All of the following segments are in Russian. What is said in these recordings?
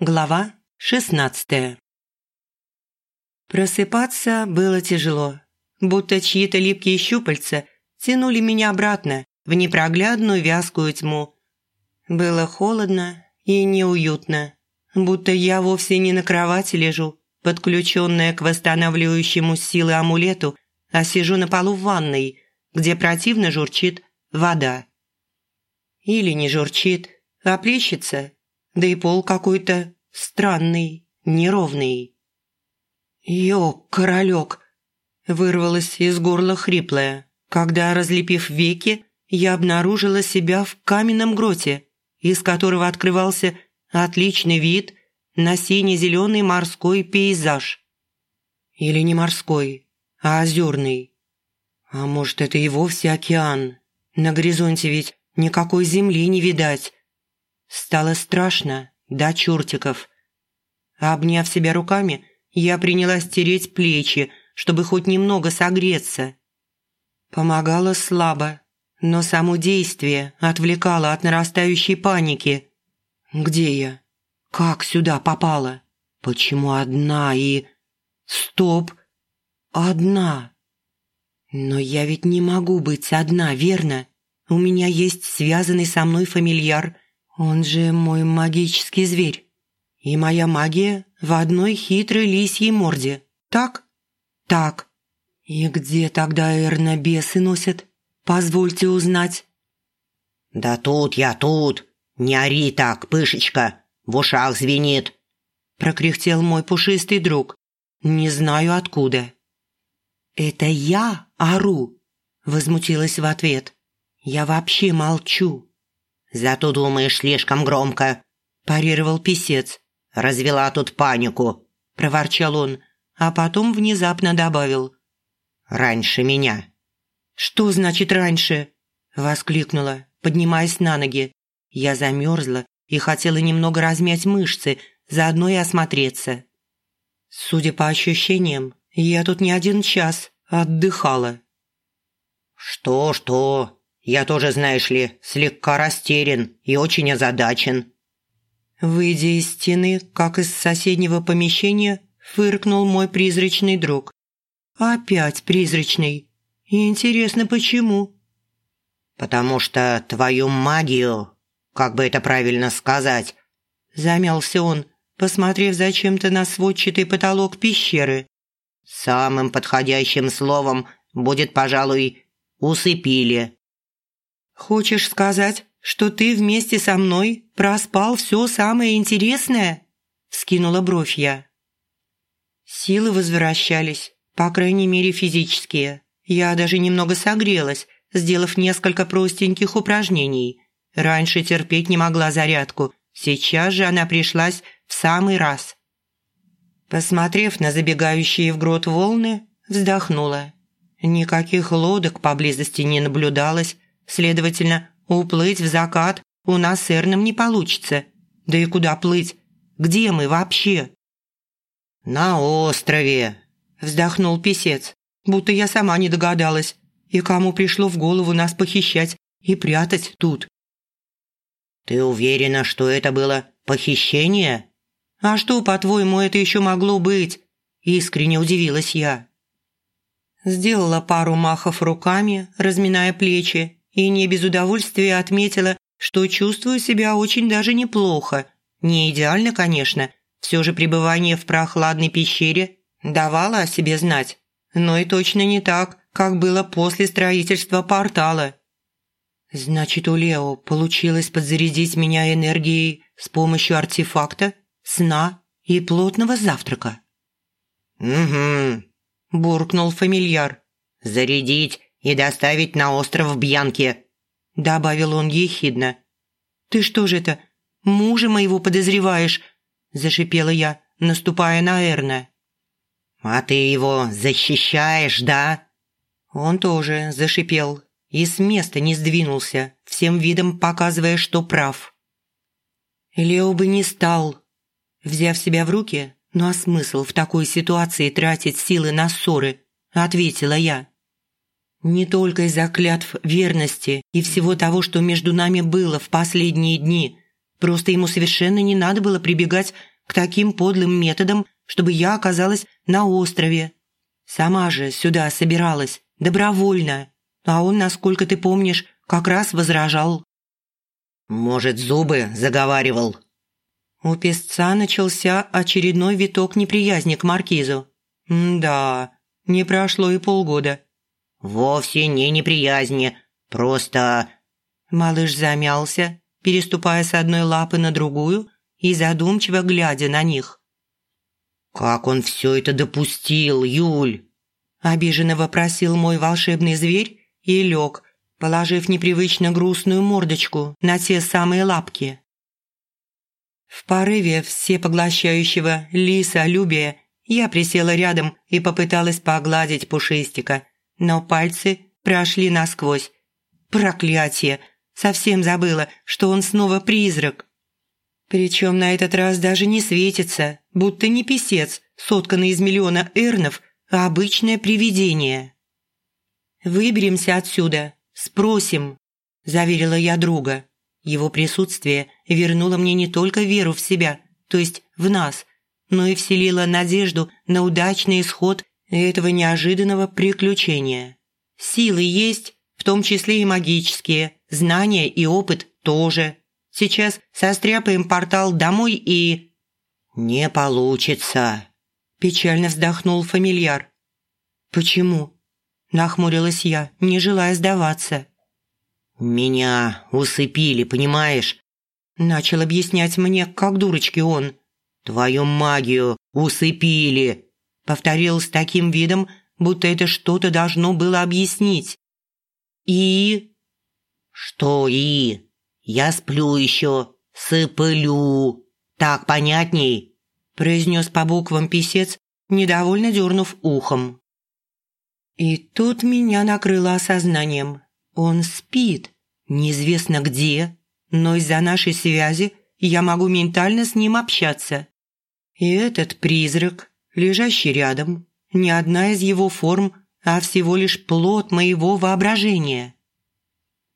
Глава шестнадцатая Просыпаться было тяжело, будто чьи-то липкие щупальца тянули меня обратно в непроглядную вязкую тьму. Было холодно и неуютно, будто я вовсе не на кровати лежу, подключенная к восстанавливающему силы амулету, а сижу на полу в ванной, где противно журчит вода. Или не журчит, а плещется, да и пол какой-то странный, неровный. «Ё, королек!» вырвалось из горла хриплое, когда, разлепив веки, я обнаружила себя в каменном гроте, из которого открывался отличный вид на сине-зеленый морской пейзаж. Или не морской, а озерный. А может, это и вовсе океан. На горизонте ведь никакой земли не видать. Стало страшно, до чертиков. Обняв себя руками, я принялась тереть плечи, чтобы хоть немного согреться. Помогало слабо, но само действие отвлекало от нарастающей паники. Где я? Как сюда попала? Почему одна и... Стоп! Одна! Но я ведь не могу быть одна, верно? У меня есть связанный со мной фамильяр, он же мой магический зверь. И моя магия в одной хитрой лисьей морде. Так? Так. И где тогда Эрна бесы носят? Позвольте узнать. «Да тут я тут! Не ори так, пышечка! В ушах звенит!» Прокряхтел мой пушистый друг. Не знаю откуда. «Это я ору!» Возмутилась в ответ. «Я вообще молчу!» «Зато думаешь слишком громко!» Парировал писец. «Развела тут панику!» Проворчал он, а потом внезапно добавил. «Раньше меня!» «Что значит раньше?» Воскликнула, поднимаясь на ноги. Я замерзла и хотела немного размять мышцы, заодно и осмотреться. Судя по ощущениям, я тут не один час отдыхала. «Что-что? Я тоже, знаешь ли, слегка растерян и очень озадачен». Выйдя из стены, как из соседнего помещения, фыркнул мой призрачный друг. «Опять призрачный. Интересно, почему?» «Потому что твою магию, как бы это правильно сказать?» Замялся он, посмотрев зачем-то на сводчатый потолок пещеры. «Самым подходящим словом будет, пожалуй, усыпили». «Хочешь сказать, что ты вместе со мной проспал все самое интересное?» – скинула бровь я. Силы возвращались, по крайней мере физические. Я даже немного согрелась, сделав несколько простеньких упражнений. Раньше терпеть не могла зарядку, сейчас же она пришлась в самый раз. Посмотрев на забегающие в грот волны, вздохнула. Никаких лодок поблизости не наблюдалось, следовательно, уплыть в закат у нас с Эрном не получится. Да и куда плыть? Где мы вообще? «На острове», – вздохнул писец, будто я сама не догадалась, и кому пришло в голову нас похищать и прятать тут. «Ты уверена, что это было похищение?» «А что, по-твоему, это еще могло быть?» – искренне удивилась я. Сделала пару махов руками, разминая плечи, и не без удовольствия отметила, что чувствую себя очень даже неплохо. Не идеально, конечно, все же пребывание в прохладной пещере давало о себе знать, но и точно не так, как было после строительства портала. Значит, у Лео получилось подзарядить меня энергией с помощью артефакта, сна и плотного завтрака. «Угу», – буркнул фамильяр. «Зарядить и доставить на остров Бьянки», – добавил он ехидно. «Ты что же это, мужа моего подозреваешь?» – зашипела я, наступая на Эрна. «А ты его защищаешь, да?» Он тоже зашипел и с места не сдвинулся, всем видом показывая, что прав. Лео бы не стал. Взяв себя в руки, ну а смысл в такой ситуации тратить силы на ссоры, ответила я. Не только из-за клятв верности и всего того, что между нами было в последние дни. Просто ему совершенно не надо было прибегать к таким подлым методам, чтобы я оказалась на острове. Сама же сюда собиралась, добровольно. А он, насколько ты помнишь, как раз возражал. «Может, зубы заговаривал?» У песца начался очередной виток неприязни к маркизу. да, не прошло и полгода. «Вовсе не неприязни, просто...» Малыш замялся, переступая с одной лапы на другую и задумчиво глядя на них. «Как он все это допустил, Юль?» Обиженно вопросил мой волшебный зверь и лег, положив непривычно грустную мордочку на те самые лапки. В порыве всепоглощающего лиса-любия я присела рядом и попыталась погладить пушистика, но пальцы прошли насквозь. Проклятие! Совсем забыла, что он снова призрак. Причем на этот раз даже не светится, будто не писец, сотканный из миллиона эрнов, а обычное привидение. «Выберемся отсюда, спросим», – заверила я друга. Его присутствие вернуло мне не только веру в себя, то есть в нас, но и вселило надежду на удачный исход этого неожиданного приключения. Силы есть, в том числе и магические, знания и опыт тоже. Сейчас состряпаем портал домой и...» «Не получится», – печально вздохнул фамильяр. «Почему?» – нахмурилась я, не желая сдаваться. «Меня усыпили, понимаешь?» Начал объяснять мне, как дурочки он. «Твою магию усыпили!» Повторил с таким видом, будто это что-то должно было объяснить. «И?» «Что «и»? Я сплю еще, сыплю. Так понятней?» произнес по буквам писец, недовольно дернув ухом. И тут меня накрыло осознанием. Он спит, неизвестно где, но из-за нашей связи я могу ментально с ним общаться. И этот призрак, лежащий рядом, не одна из его форм, а всего лишь плод моего воображения.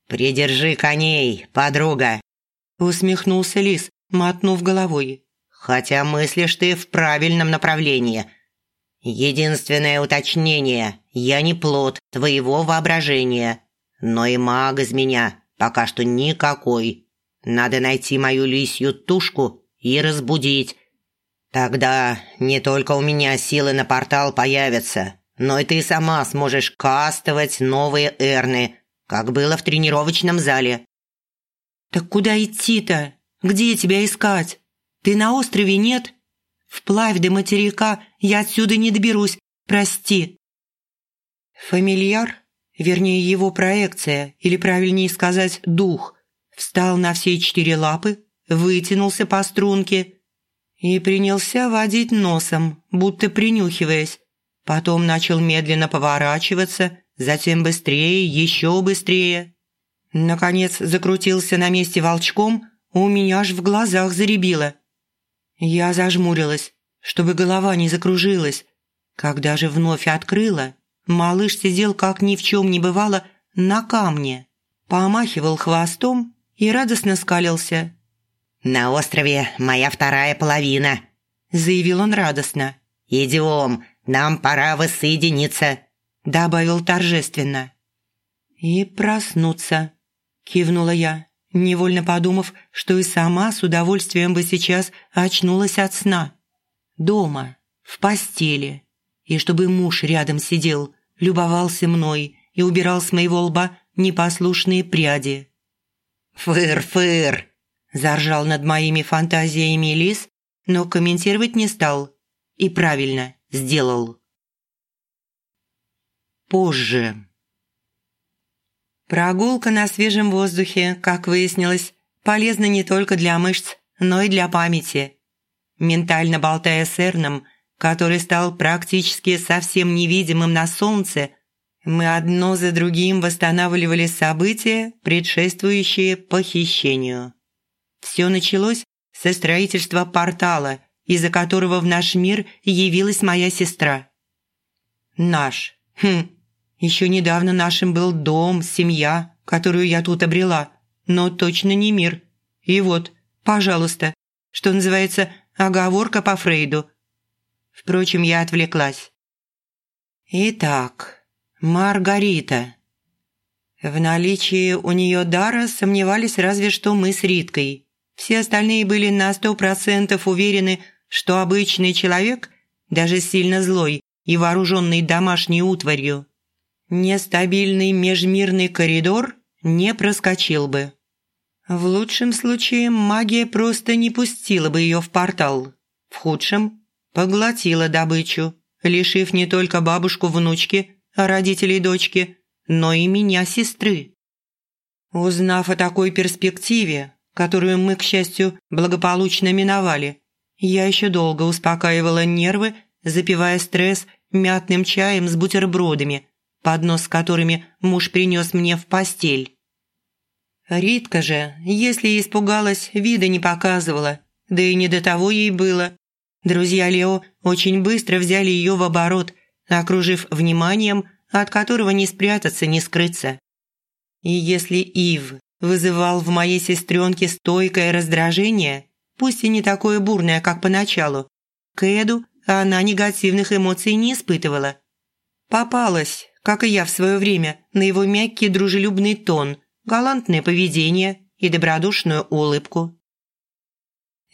«Придержи коней, подруга!» усмехнулся лис, мотнув головой. «Хотя мыслишь ты в правильном направлении. Единственное уточнение – я не плод твоего воображения, но и маг из меня пока что никакой. Надо найти мою лисью тушку и разбудить, Тогда не только у меня силы на портал появятся, но и ты сама сможешь кастовать новые эрны, как было в тренировочном зале». «Так куда идти-то? Где тебя искать? Ты на острове нет? Вплавь до материка я отсюда не доберусь, прости». Фамильяр, вернее его проекция, или правильнее сказать дух, встал на все четыре лапы, вытянулся по струнке и принялся водить носом, будто принюхиваясь. Потом начал медленно поворачиваться, затем быстрее, еще быстрее. Наконец закрутился на месте волчком, у меня аж в глазах заребило. Я зажмурилась, чтобы голова не закружилась. Когда же вновь открыла, малыш сидел, как ни в чем не бывало, на камне, помахивал хвостом и радостно скалился. «На острове моя вторая половина», – заявил он радостно. «Идем, нам пора воссоединиться», – добавил торжественно. «И проснуться», – кивнула я, невольно подумав, что и сама с удовольствием бы сейчас очнулась от сна. Дома, в постели, и чтобы муж рядом сидел, любовался мной и убирал с моего лба непослушные пряди. «Фыр-фыр!» Заржал над моими фантазиями лис, но комментировать не стал. И правильно сделал. Позже. Прогулка на свежем воздухе, как выяснилось, полезна не только для мышц, но и для памяти. Ментально болтая с Эрном, который стал практически совсем невидимым на солнце, мы одно за другим восстанавливали события, предшествующие похищению. Все началось со строительства портала, из-за которого в наш мир явилась моя сестра. Наш. Хм. Еще недавно нашим был дом, семья, которую я тут обрела, но точно не мир. И вот, Пожалуйста. Что называется, оговорка по Фрейду. Впрочем, я отвлеклась. Итак, Маргарита. В наличии у нее дара сомневались разве что мы с Риткой. Все остальные были на сто процентов уверены, что обычный человек, даже сильно злой и вооруженный домашней утварью, нестабильный межмирный коридор не проскочил бы. В лучшем случае магия просто не пустила бы ее в портал. В худшем – поглотила добычу, лишив не только бабушку внучки, а родителей дочки, но и меня сестры. Узнав о такой перспективе, которую мы, к счастью, благополучно миновали, я еще долго успокаивала нервы, запивая стресс мятным чаем с бутербродами, поднос с которыми муж принес мне в постель. Ритка же, если испугалась, вида не показывала, да и не до того ей было. Друзья Лео очень быстро взяли ее в оборот, окружив вниманием, от которого не спрятаться, не скрыться. И если Ив вызывал в моей сестренке стойкое раздражение, пусть и не такое бурное, как поначалу, к Эду она негативных эмоций не испытывала. Попалась, как и я в свое время, на его мягкий дружелюбный тон – галантное поведение и добродушную улыбку.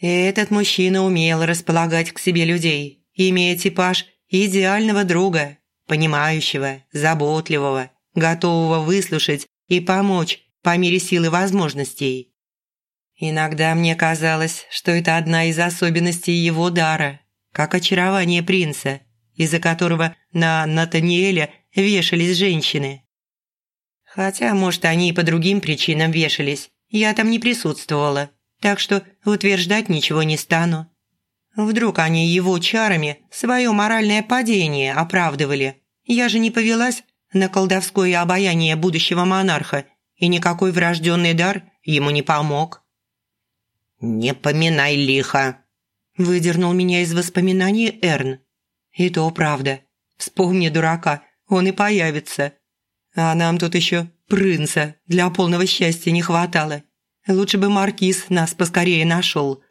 Этот мужчина умел располагать к себе людей, имея типаж идеального друга, понимающего, заботливого, готового выслушать и помочь по мере силы возможностей. Иногда мне казалось, что это одна из особенностей его дара, как очарование принца, из-за которого на Натаниэля вешались женщины. Хотя, может, они и по другим причинам вешались. Я там не присутствовала, так что утверждать ничего не стану. Вдруг они его чарами свое моральное падение оправдывали. Я же не повелась на колдовское обаяние будущего монарха, и никакой врожденный дар ему не помог. «Не поминай лихо», – выдернул меня из воспоминаний Эрн. «И то правда. Вспомни дурака, он и появится. А нам тут еще принца для полного счастья не хватало. Лучше бы маркиз нас поскорее нашел.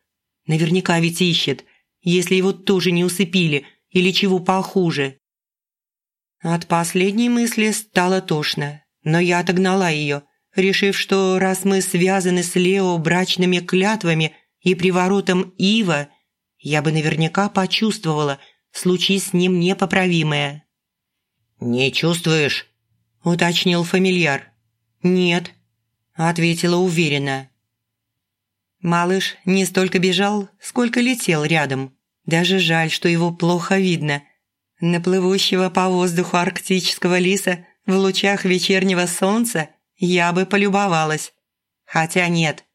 Наверняка ведь ищет, если его тоже не усыпили или чего похуже. От последней мысли стало тошно, но я отогнала ее, решив, что раз мы связаны с Лео брачными клятвами и приворотом Ива, я бы наверняка почувствовала, случись с ним непоправимое. «Не чувствуешь?» – уточнил фамильяр. «Нет», – ответила уверенно. Малыш не столько бежал, сколько летел рядом. Даже жаль, что его плохо видно. На плывущего по воздуху арктического лиса в лучах вечернего солнца я бы полюбовалась. Хотя нет.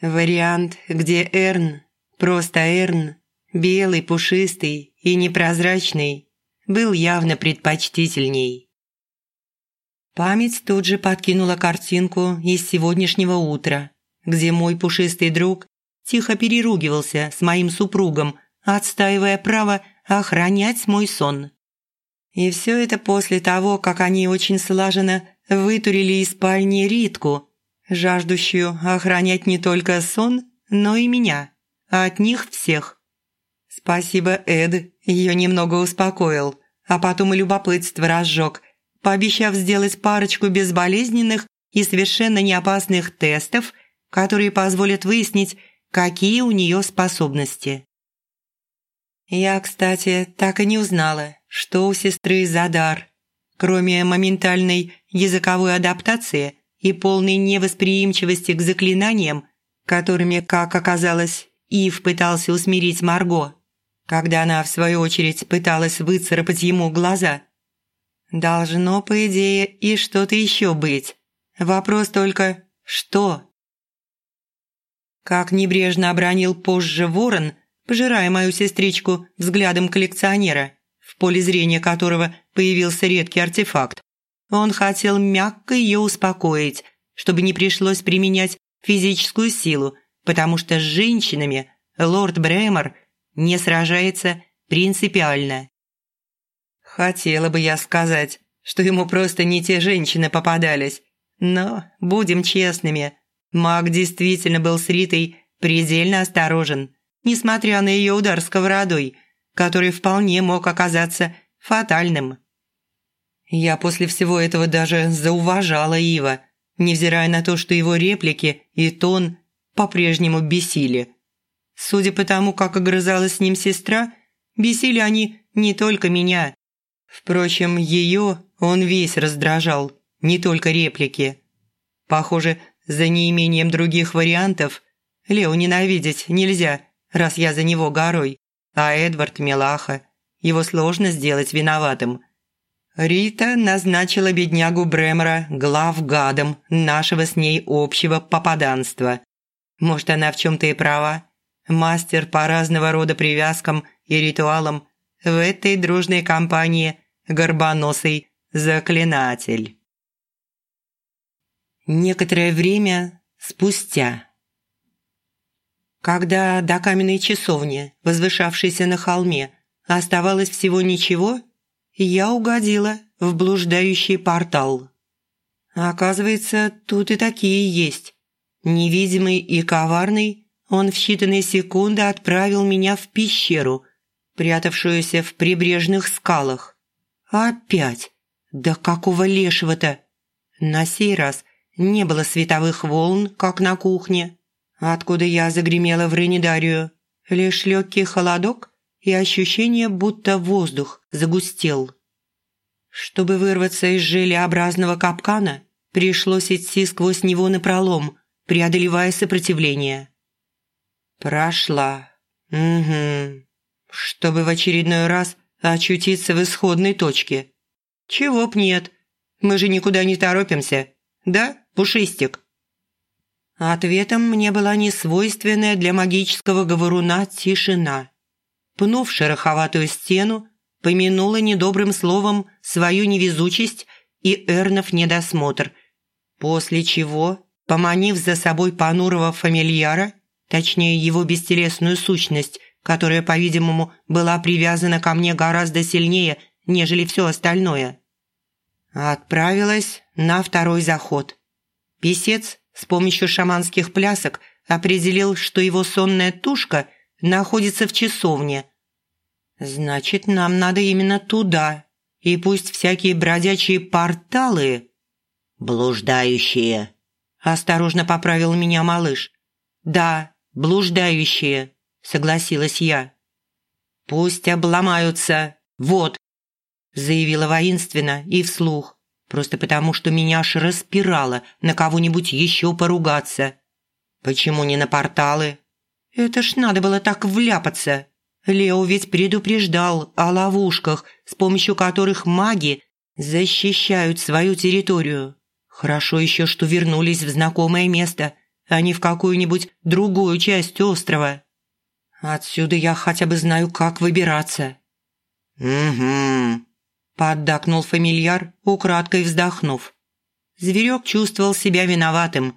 Вариант, где Эрн, просто Эрн, белый, пушистый и непрозрачный, был явно предпочтительней. Память тут же подкинула картинку из сегодняшнего утра, где мой пушистый друг тихо переругивался с моим супругом, отстаивая право охранять мой сон. И все это после того, как они очень слаженно вытурили из спальни Ритку, жаждущую охранять не только сон, но и меня, а от них всех. Спасибо, Эд, ее немного успокоил, а потом и любопытство разжег – пообещав сделать парочку безболезненных и совершенно неопасных тестов, которые позволят выяснить, какие у нее способности. Я, кстати, так и не узнала, что у сестры за дар. Кроме моментальной языковой адаптации и полной невосприимчивости к заклинаниям, которыми, как оказалось, Ив пытался усмирить Марго, когда она, в свою очередь, пыталась выцарапать ему глаза – Должно, по идее, и что-то еще быть. Вопрос только «что?». Как небрежно обронил позже ворон, пожирая мою сестричку взглядом коллекционера, в поле зрения которого появился редкий артефакт. Он хотел мягко ее успокоить, чтобы не пришлось применять физическую силу, потому что с женщинами лорд Бремер не сражается принципиально. Хотела бы я сказать, что ему просто не те женщины попадались. Но, будем честными, маг действительно был с Ритой предельно осторожен, несмотря на ее удар сковородой, который вполне мог оказаться фатальным. Я после всего этого даже зауважала Ива, невзирая на то, что его реплики и тон по-прежнему бесили. Судя по тому, как огрызалась с ним сестра, бесили они не только меня. Впрочем, ее он весь раздражал, не только реплики. Похоже, за неимением других вариантов Лео ненавидеть нельзя, раз я за него горой, а Эдвард – милаха. Его сложно сделать виноватым. Рита назначила беднягу Бремера главгадом нашего с ней общего попаданства. Может, она в чем-то и права. Мастер по разного рода привязкам и ритуалам в этой дружной компании горбоносый заклинатель. Некоторое время спустя. Когда до каменной часовни, возвышавшейся на холме, оставалось всего ничего, я угодила в блуждающий портал. Оказывается, тут и такие есть. Невидимый и коварный, он в считанные секунды отправил меня в пещеру, прятавшуюся в прибрежных скалах. Опять? Да какого лешего-то? На сей раз не было световых волн, как на кухне, откуда я загремела в Ренидарию. Лишь легкий холодок и ощущение, будто воздух загустел. Чтобы вырваться из желеобразного капкана, пришлось идти сквозь него напролом, преодолевая сопротивление. Прошла. Угу. Чтобы в очередной раз очутиться в исходной точке. Чего б нет. Мы же никуда не торопимся. Да, Пушистик? Ответом мне была несвойственная для магического говоруна тишина. Пнув шероховатую стену, помянула недобрым словом свою невезучесть и Эрнов недосмотр, после чего, поманив за собой понурого фамильяра, точнее его бестелесную сущность, которая, по-видимому, была привязана ко мне гораздо сильнее, нежели все остальное, отправилась на второй заход. Песец с помощью шаманских плясок определил, что его сонная тушка находится в часовне. Значит, нам надо именно туда. И пусть всякие бродячие порталы... «Блуждающие», – осторожно поправил меня малыш. «Да, блуждающие», – согласилась я. «Пусть обломаются. Вот», – заявила воинственно и вслух просто потому, что меня аж распирало на кого-нибудь еще поругаться. Почему не на порталы? Это ж надо было так вляпаться. Лео ведь предупреждал о ловушках, с помощью которых маги защищают свою территорию. Хорошо еще, что вернулись в знакомое место, а не в какую-нибудь другую часть острова. Отсюда я хотя бы знаю, как выбираться. «Угу», поддакнул фамильяр, украдкой вздохнув. Зверек чувствовал себя виноватым.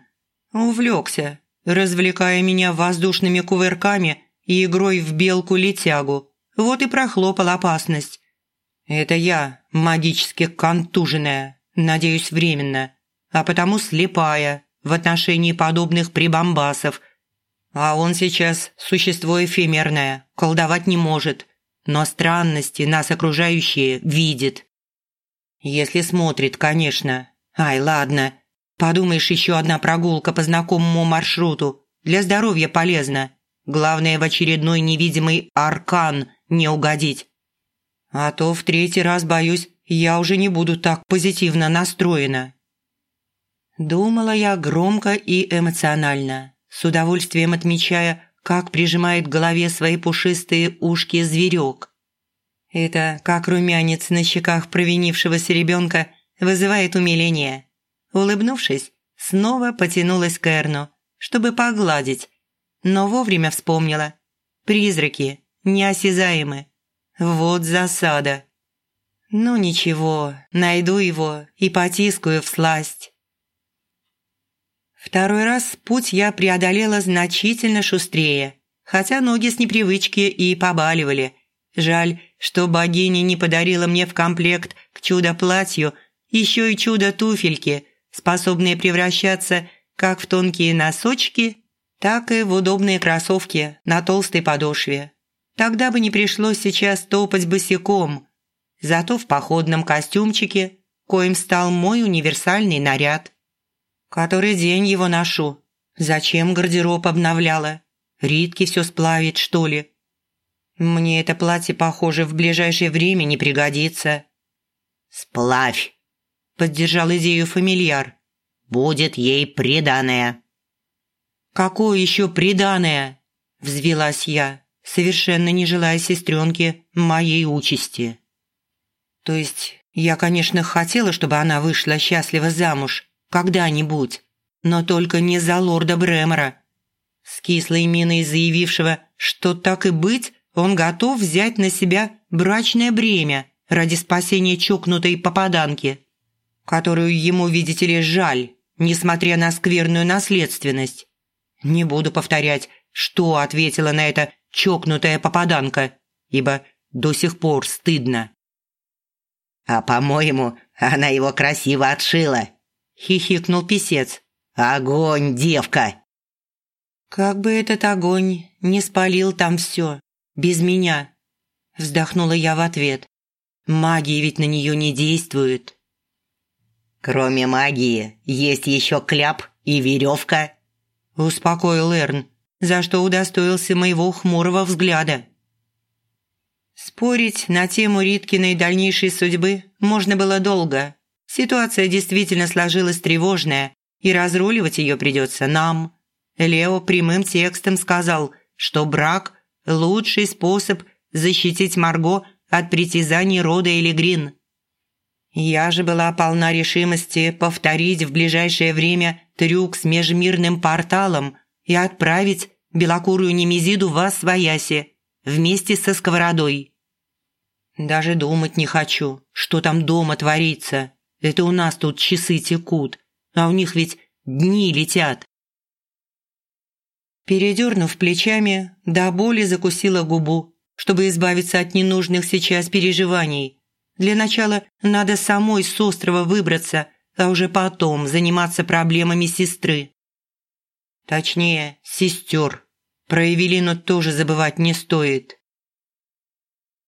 Увлекся, развлекая меня воздушными кувырками и игрой в белку-летягу. Вот и прохлопал опасность. Это я, магически контуженная, надеюсь, временно, а потому слепая в отношении подобных прибамбасов. А он сейчас существо эфемерное, колдовать не может – но странности нас окружающие видит. Если смотрит, конечно. Ай, ладно. Подумаешь, еще одна прогулка по знакомому маршруту. Для здоровья полезно. Главное, в очередной невидимый аркан не угодить. А то в третий раз, боюсь, я уже не буду так позитивно настроена. Думала я громко и эмоционально, с удовольствием отмечая, как прижимает к голове свои пушистые ушки зверек. Это, как румянец на щеках провинившегося ребенка, вызывает умиление. Улыбнувшись, снова потянулась к Эрну, чтобы погладить, но вовремя вспомнила. Призраки неосязаемы. Вот засада. Ну ничего, найду его и потискаю в сласть. Второй раз путь я преодолела значительно шустрее, хотя ноги с непривычки и побаливали. Жаль, что богиня не подарила мне в комплект к чудо-платью еще и чудо-туфельки, способные превращаться как в тонкие носочки, так и в удобные кроссовки на толстой подошве. Тогда бы не пришлось сейчас топать босиком. Зато в походном костюмчике, коим стал мой универсальный наряд. Который день его ношу. Зачем гардероб обновляла? Ритки все сплавит, что ли? Мне это платье, похоже, в ближайшее время не пригодится. «Сплавь!» – поддержал идею фамильяр. «Будет ей приданное». «Какое еще приданное?» – взвелась я, совершенно не желая сестренке моей участи. То есть я, конечно, хотела, чтобы она вышла счастливо замуж когда-нибудь, но только не за лорда Бремера. С кислой миной заявившего, что так и быть, он готов взять на себя брачное бремя ради спасения чокнутой попаданки, которую ему, видите ли, жаль, несмотря на скверную наследственность. Не буду повторять, что ответила на это чокнутая попаданка, ибо до сих пор стыдно. «А, по-моему, она его красиво отшила», – хихикнул писец. «Огонь, девка!» «Как бы этот огонь не спалил там все, без меня», – вздохнула я в ответ. «Магия ведь на нее не действует». «Кроме магии, есть еще кляп и веревка», – успокоил Эрн, за что удостоился моего хмурого взгляда. Спорить на тему Риткиной дальнейшей судьбы можно было долго. Ситуация действительно сложилась тревожная, и разруливать ее придется нам. Лео прямым текстом сказал, что брак – лучший способ защитить Марго от притязаний рода или Грин. Я же была полна решимости повторить в ближайшее время трюк с межмирным порталом и отправить белокурую Немезиду в Освояси вместе со сковородой. Даже думать не хочу, что там дома творится. Это у нас тут часы текут, а у них ведь дни летят. Передернув плечами, до боли закусила губу, чтобы избавиться от ненужных сейчас переживаний. Для начала надо самой с острова выбраться, а уже потом заниматься проблемами сестры. Точнее, сестер. Про Эвелину тоже забывать не стоит.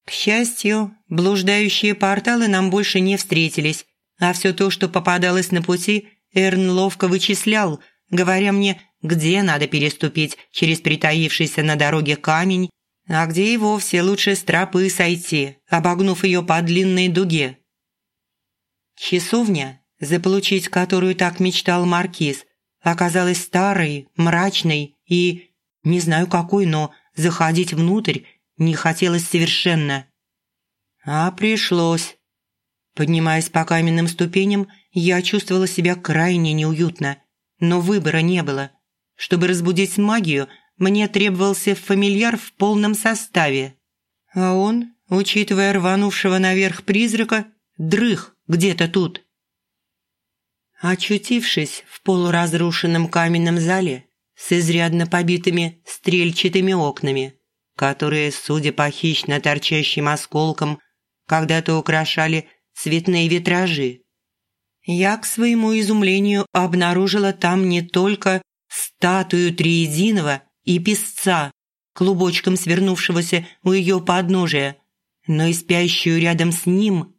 К счастью, блуждающие порталы нам больше не встретились, а все то, что попадалось на пути, Эрн ловко вычислял, говоря мне, где надо переступить через притаившийся на дороге камень, а где и вовсе лучше с тропы сойти, обогнув ее по длинной дуге. Часовня, заполучить которую так мечтал Маркиз, оказалась старой, мрачной и, не знаю какой, но заходить внутрь не хотелось совершенно. А пришлось. Поднимаясь по каменным ступеням, я чувствовала себя крайне неуютно, но выбора не было. Чтобы разбудить магию, мне требовался фамильяр в полном составе. А он, учитывая рванувшего наверх призрака, дрых где-то тут. Очутившись в полуразрушенном каменном зале с изрядно побитыми стрельчатыми окнами, которые, судя по хищно торчащим осколкам, когда-то украшали цветные витражи. Я, к своему изумлению, обнаружила там не только статую Триединого и песца, клубочком свернувшегося у ее подножия, но и спящую рядом с ним.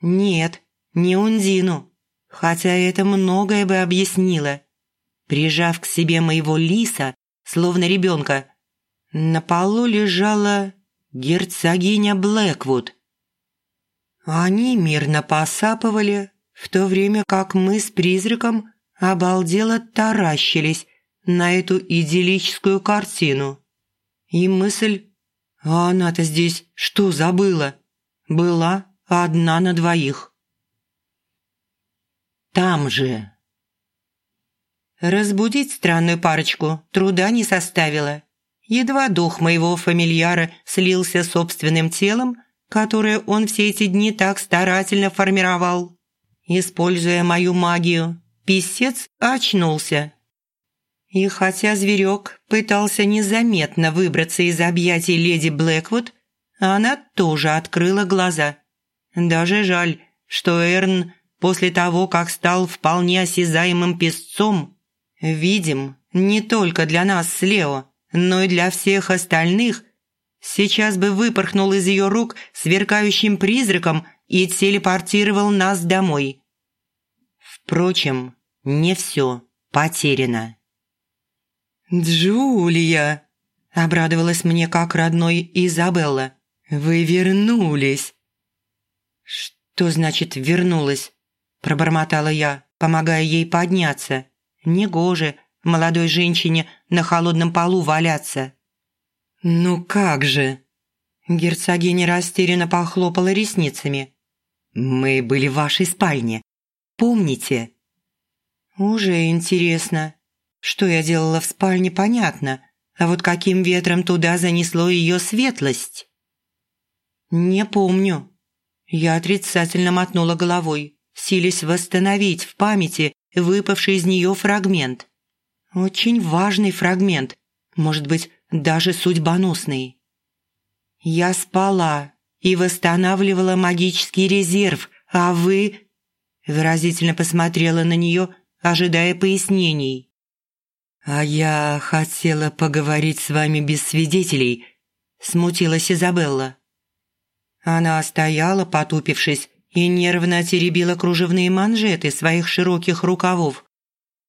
Нет, не Ундину, хотя это многое бы объяснило. Прижав к себе моего лиса, словно ребенка, на полу лежала герцогиня Блэквуд. Они мирно посапывали, в то время как мы с призраком обалдело таращились на эту идиллическую картину. И мысль «А она-то здесь что забыла?» была одна на двоих. Там же. Разбудить странную парочку труда не составило. Едва дух моего фамильяра слился собственным телом, которое он все эти дни так старательно формировал. Используя мою магию, писец очнулся. И хотя зверек пытался незаметно выбраться из объятий леди Блэквуд, она тоже открыла глаза. Даже жаль, что Эрн после того, как стал вполне осязаемым песцом, видим не только для нас с Лео, но и для всех остальных, сейчас бы выпорхнул из ее рук сверкающим призраком и телепортировал нас домой. Впрочем, не все потеряно. «Джулия!» – обрадовалась мне как родной Изабелла. «Вы вернулись!» «Что значит «вернулась»?» – пробормотала я, помогая ей подняться. «Негоже молодой женщине на холодном полу валяться». «Ну как же?» Герцогиня растерянно похлопала ресницами. «Мы были в вашей спальне. Помните?» «Уже интересно. Что я делала в спальне, понятно. А вот каким ветром туда занесло ее светлость?» «Не помню». Я отрицательно мотнула головой, силясь восстановить в памяти выпавший из нее фрагмент. Очень важный фрагмент, может быть, даже судьбоносный. Я спала и восстанавливала магический резерв, а вы...» Выразительно посмотрела на нее, ожидая пояснений. «А я хотела поговорить с вами без свидетелей», – смутилась Изабелла. Она стояла, потупившись, и нервно теребила кружевные манжеты своих широких рукавов.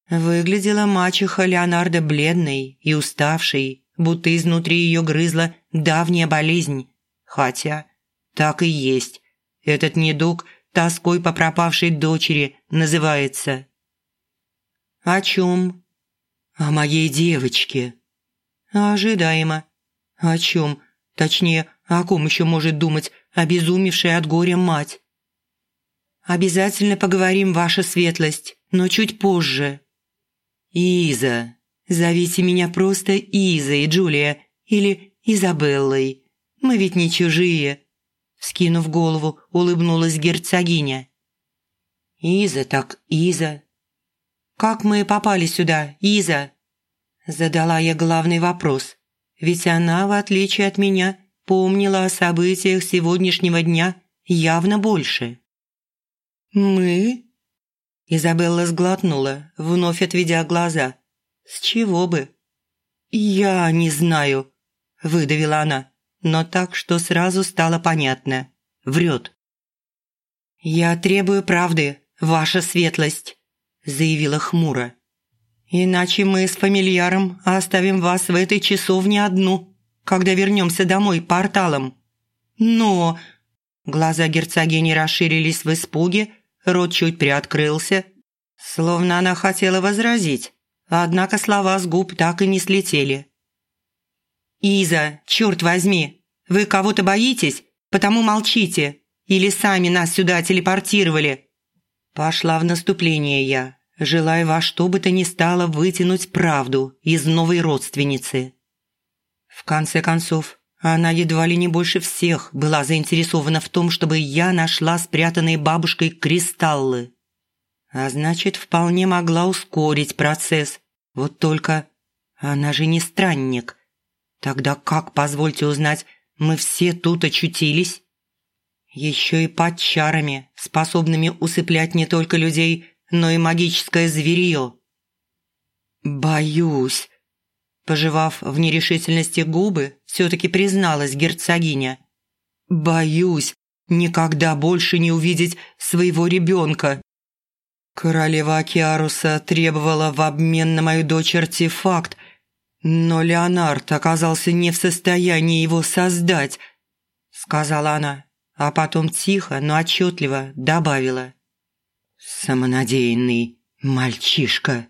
Выглядела мачеха Леонардо бледной и уставшей, будто изнутри ее грызла давняя болезнь. Хотя так и есть. Этот недуг тоской по пропавшей дочери называется. «О чем?» «О моей девочке». «Ожидаемо. О чем? Точнее, о ком еще может думать обезумевшая от горя мать?» «Обязательно поговорим, ваша светлость, но чуть позже». «Иза. Зовите меня просто Изой, Джулия, или Изабеллой. Мы ведь не чужие». Скинув голову, улыбнулась герцогиня. «Иза так Иза. «Как мы попали сюда, Иза?» Задала я главный вопрос, ведь она, в отличие от меня, помнила о событиях сегодняшнего дня явно больше. «Мы?» Изабелла сглотнула, вновь отведя глаза. «С чего бы?» «Я не знаю», – выдавила она, но так, что сразу стало понятно. Врет. «Я требую правды, ваша светлость», заявила хмуро. «Иначе мы с фамильяром оставим вас в этой часовне одну, когда вернемся домой порталом». «Но...» Глаза герцогини расширились в испуге, рот чуть приоткрылся, словно она хотела возразить, однако слова с губ так и не слетели. «Иза, черт возьми, вы кого-то боитесь, потому молчите, или сами нас сюда телепортировали?» Пошла в наступление я, желая во что бы то ни стало вытянуть правду из новой родственницы. В конце концов, она едва ли не больше всех была заинтересована в том, чтобы я нашла спрятанные бабушкой кристаллы. А значит, вполне могла ускорить процесс. Вот только она же не странник. Тогда как, позвольте узнать, мы все тут очутились? Еще и под чарами, способными усыплять не только людей, но и магическое зверье. «Боюсь», – пожевав в нерешительности губы, все-таки призналась герцогиня. «Боюсь никогда больше не увидеть своего ребенка». Королева Акиаруса требовала в обмен на мою дочь артефакт, но Леонард оказался не в состоянии его создать, сказала она а потом тихо, но отчетливо добавила. «Самонадеянный мальчишка».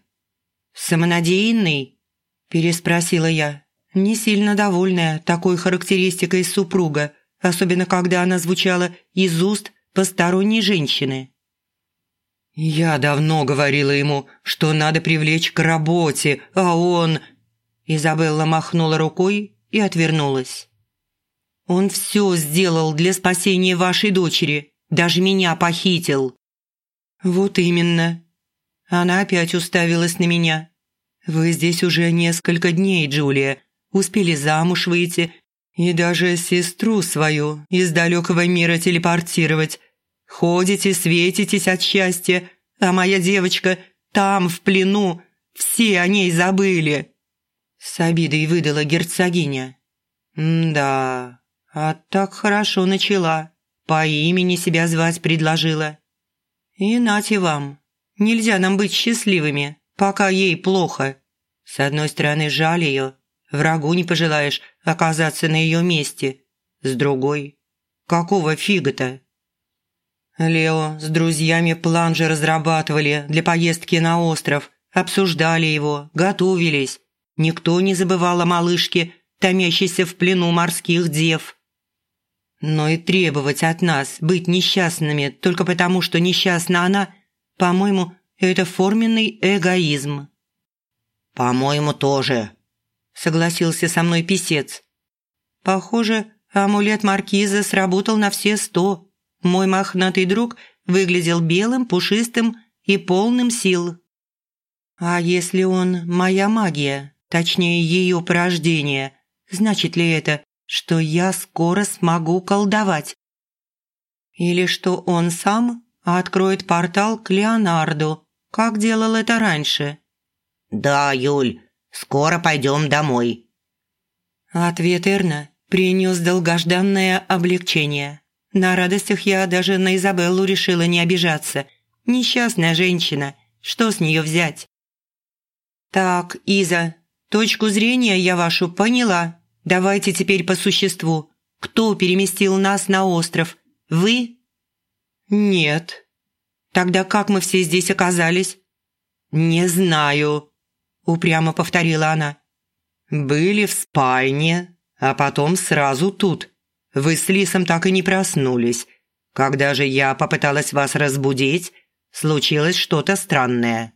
«Самонадеянный?» – переспросила я, не сильно довольная такой характеристикой супруга, особенно когда она звучала из уст посторонней женщины. «Я давно говорила ему, что надо привлечь к работе, а он...» Изабелла махнула рукой и отвернулась. Он все сделал для спасения вашей дочери, даже меня похитил». «Вот именно». Она опять уставилась на меня. «Вы здесь уже несколько дней, Джулия. Успели замуж выйти и даже сестру свою из далекого мира телепортировать. Ходите, светитесь от счастья, а моя девочка там, в плену, Все о ней забыли!» С обидой выдала герцогиня. «Да, а так хорошо начала. По имени себя звать предложила. И нате вам. Нельзя нам быть счастливыми, пока ей плохо. С одной стороны, жаль ее. Врагу не пожелаешь оказаться на ее месте. С другой, какого фига-то? Лео с друзьями план же разрабатывали для поездки на остров, обсуждали его, готовились. Никто не забывал о малышке, томящейся в плену морских дев. Но и требовать от нас быть несчастными только потому, что несчастна она, по-моему, это форменный эгоизм. «По-моему, тоже», – согласился со мной писец. «Похоже, амулет маркиза сработал на все сто. Мой мохнатый друг выглядел белым, пушистым и полным сил. А если он моя магия, точнее ее порождение, значит ли это, что я скоро смогу колдовать. Или что он сам откроет портал к Леонарду, как делал это раньше. «Да, Юль, скоро пойдем домой». Ответ Эрна принес долгожданное облегчение. На радостях я даже на Изабеллу решила не обижаться. Несчастная женщина, что с нее взять? «Так, Иза, точку зрения я вашу поняла», Давайте теперь по существу. Кто переместил нас на остров? Вы? Нет. Тогда как мы все здесь оказались? Не знаю, упрямо повторила она. Были в спальне, а потом сразу тут. Вы с Лисом так и не проснулись. Когда же я попыталась вас разбудить, случилось что-то странное.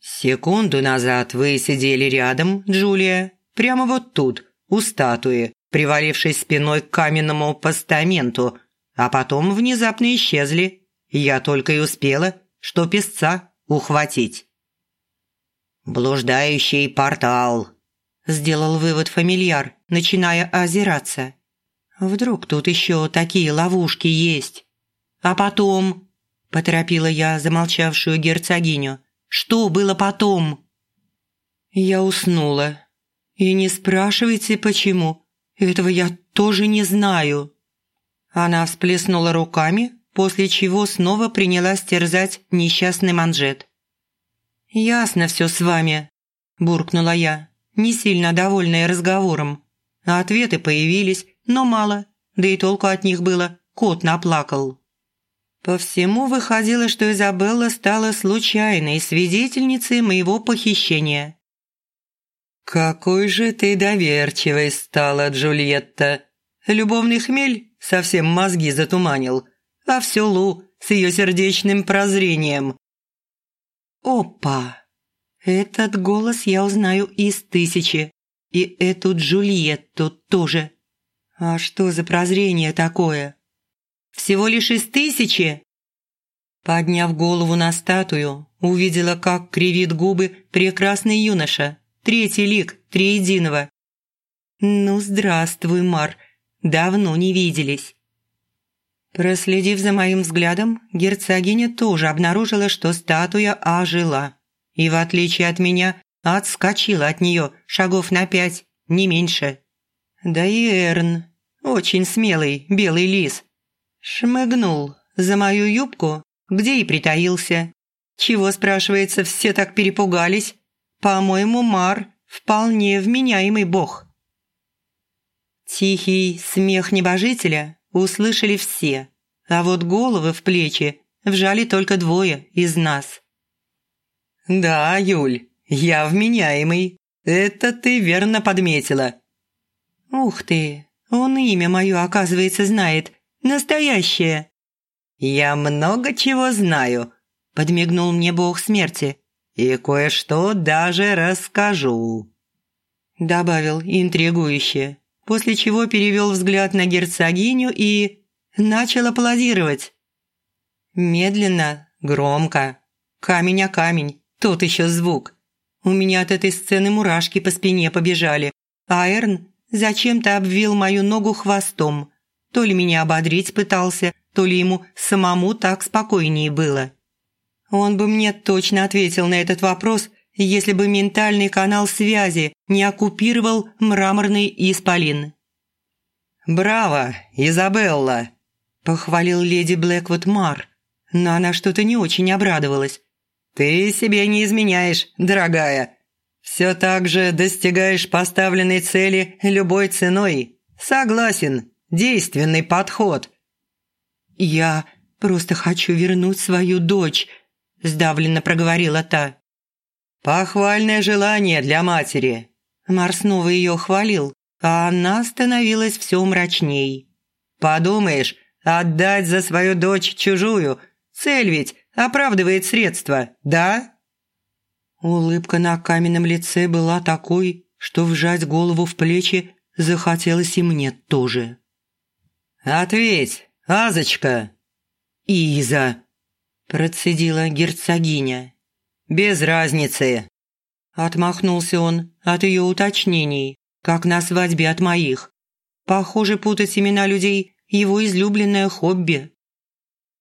Секунду назад вы сидели рядом, Джулия, прямо вот тут, у статуи, привалившись спиной к каменному постаменту, а потом внезапно исчезли. Я только и успела, что песца ухватить. «Блуждающий портал», – сделал вывод фамильяр, начиная озираться. «Вдруг тут еще такие ловушки есть? А потом...» – поторопила я замолчавшую герцогиню. «Что было потом?» Я уснула, и не спрашивайте, почему. Этого я тоже не знаю». Она всплеснула руками, после чего снова принялась терзать несчастный манжет. «Ясно все с вами», – буркнула я, не сильно довольная разговором. Ответы появились, но мало, да и толку от них было, кот наплакал. По всему выходило, что Изабелла стала случайной свидетельницей моего похищения. «Какой же ты доверчивой стала, Джульетта! Любовный хмель совсем мозги затуманил, а все Лу с ее сердечным прозрением». «Опа! Этот голос я узнаю из тысячи, и эту Джульетту тоже. А что за прозрение такое? Всего лишь из тысячи?» Подняв голову на статую, увидела, как кривит губы прекрасный юноша – Третий лик триединого. Ну, здравствуй, Мар. Давно не виделись. Проследив за моим взглядом, герцогиня тоже обнаружила, что статуя ожила. И, в отличие от меня, отскочила от нее шагов на пять, не меньше. Да и Эрн, очень смелый белый лис, шмыгнул за мою юбку, где и притаился. Чего, спрашивается, все так перепугались? По-моему, Мар – вполне вменяемый бог. Тихий смех небожителя услышали все, а вот головы в плечи вжали только двое из нас. «Да, Юль, я вменяемый. Это ты верно подметила». «Ух ты, он имя мое, оказывается, знает. Настоящее». «Я много чего знаю», – подмигнул мне бог смерти и кое-что даже расскажу», – добавил интригующе, после чего перевел взгляд на герцогиню и начал аплодировать. Медленно, громко, камень о камень, тот еще звук. У меня от этой сцены мурашки по спине побежали, а Эрн зачем-то обвил мою ногу хвостом. То ли меня ободрить пытался, то ли ему самому так спокойнее было. Он бы мне точно ответил на этот вопрос, если бы ментальный канал связи не оккупировал мраморный исполин. «Браво, Изабелла!» – похвалил леди Блэквуд Мар, но она что-то не очень обрадовалась. «Ты себе не изменяешь, дорогая. Все так же достигаешь поставленной цели любой ценой. Согласен, действенный подход». «Я просто хочу вернуть свою дочь», – сдавленно проговорила та. «Похвальное желание для матери». Мар снова ее хвалил, а она становилась все мрачней. «Подумаешь, отдать за свою дочь чужую. Цель ведь оправдывает средства, да?» Улыбка на каменном лице была такой, что вжать голову в плечи захотелось и мне тоже. «Ответь, Азочка!» «Иза!» – процедила герцогиня. «Без разницы!» Отмахнулся он от ее уточнений, как на свадьбе от моих. Похоже, путать имена людей – его излюбленное хобби.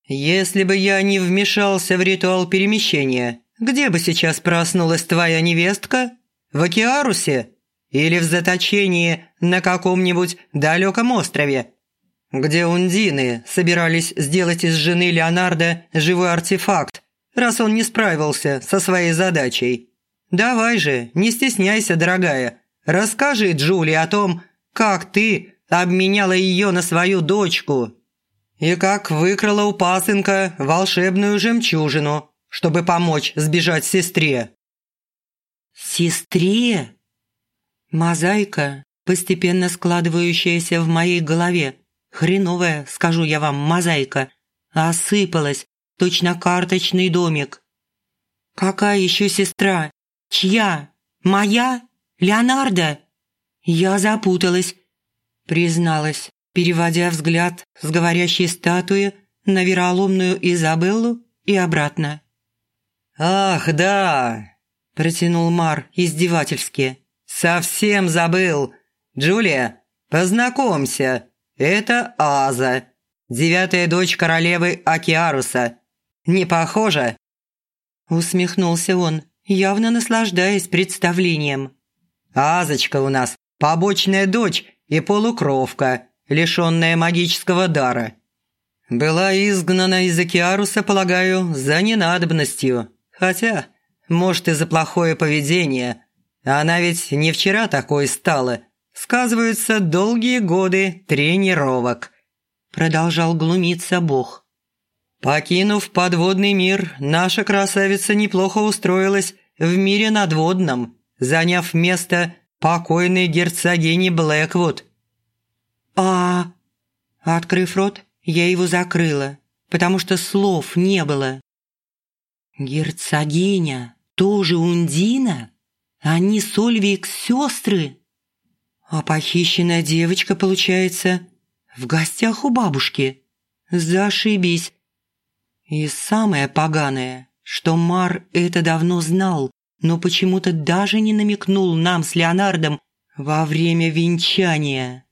«Если бы я не вмешался в ритуал перемещения, где бы сейчас проснулась твоя невестка? В Океарусе? Или в заточении на каком-нибудь далеком острове?» где Ундины собирались сделать из жены Леонардо живой артефакт, раз он не справился со своей задачей. Давай же, не стесняйся, дорогая, расскажи Джули о том, как ты обменяла ее на свою дочку и как выкрала у пасынка волшебную жемчужину, чтобы помочь сбежать сестре». «Сестре?» Мозаика, постепенно складывающаяся в моей голове, Хреновая, скажу я вам, мозаика. Осыпалась, точно карточный домик. Какая еще сестра? Чья? Моя? Леонардо? Я запуталась, призналась, переводя взгляд с говорящей статуи на вероломную Изабеллу и обратно. «Ах, да!» – протянул Мар издевательски. «Совсем забыл! Джулия, познакомься, это Аза, девятая дочь королевы Акиаруса. Не похоже?» Усмехнулся он, явно наслаждаясь представлением. «Азочка у нас побочная дочь и полукровка, лишенная магического дара. Была изгнана из Акиаруса, полагаю, за ненадобностью. Хотя, может, и за плохое поведение. Она ведь не вчера такой стала, сказываются долгие годы тренировок», – продолжал глумиться Бог. «Покинув подводный мир, наша красавица неплохо устроилась в мире надводном, заняв место покойной герцогини Блэквуд». «А...» Открыв рот, я его закрыла, потому что слов не было. «Герцогиня? Тоже Ундина? Они с Ольвик сестры?» А похищенная девочка, получается, в гостях у бабушки. Зашибись. И самое поганое, что Мар это давно знал, но почему-то даже не намекнул нам с Леонардом во время венчания.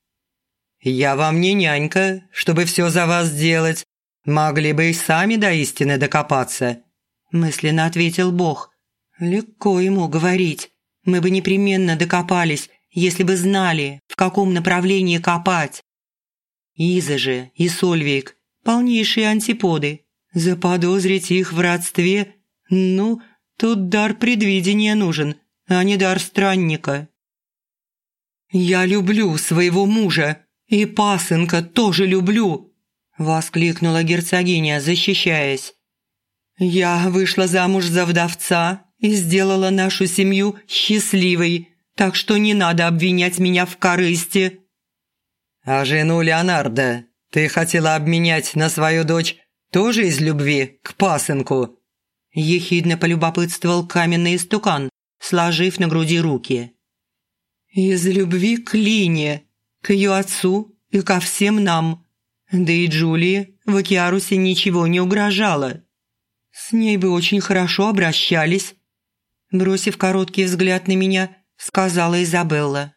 «Я вам не нянька, чтобы все за вас сделать. Могли бы и сами до истины докопаться», – мысленно ответил Бог. «Легко ему говорить. Мы бы непременно докопались, если бы знали, в каком направлении копать. Иза же и Сольвейк – полнейшие антиподы. Заподозрить их в родстве – ну, тут дар предвидения нужен, а не дар странника. «Я люблю своего мужа, и пасынка тоже люблю!» – воскликнула герцогиня, защищаясь. «Я вышла замуж за вдовца и сделала нашу семью счастливой, так что не надо обвинять меня в корысти». «А жену Леонардо ты хотела обменять на свою дочь тоже из любви к пасынку?» Ехидно полюбопытствовал каменный истукан, сложив на груди руки. «Из любви к Лине, к ее отцу и ко всем нам. Да и Джулии в Океарусе ничего не угрожало. С ней бы очень хорошо обращались». Бросив короткий взгляд на меня, сказала Изабелла.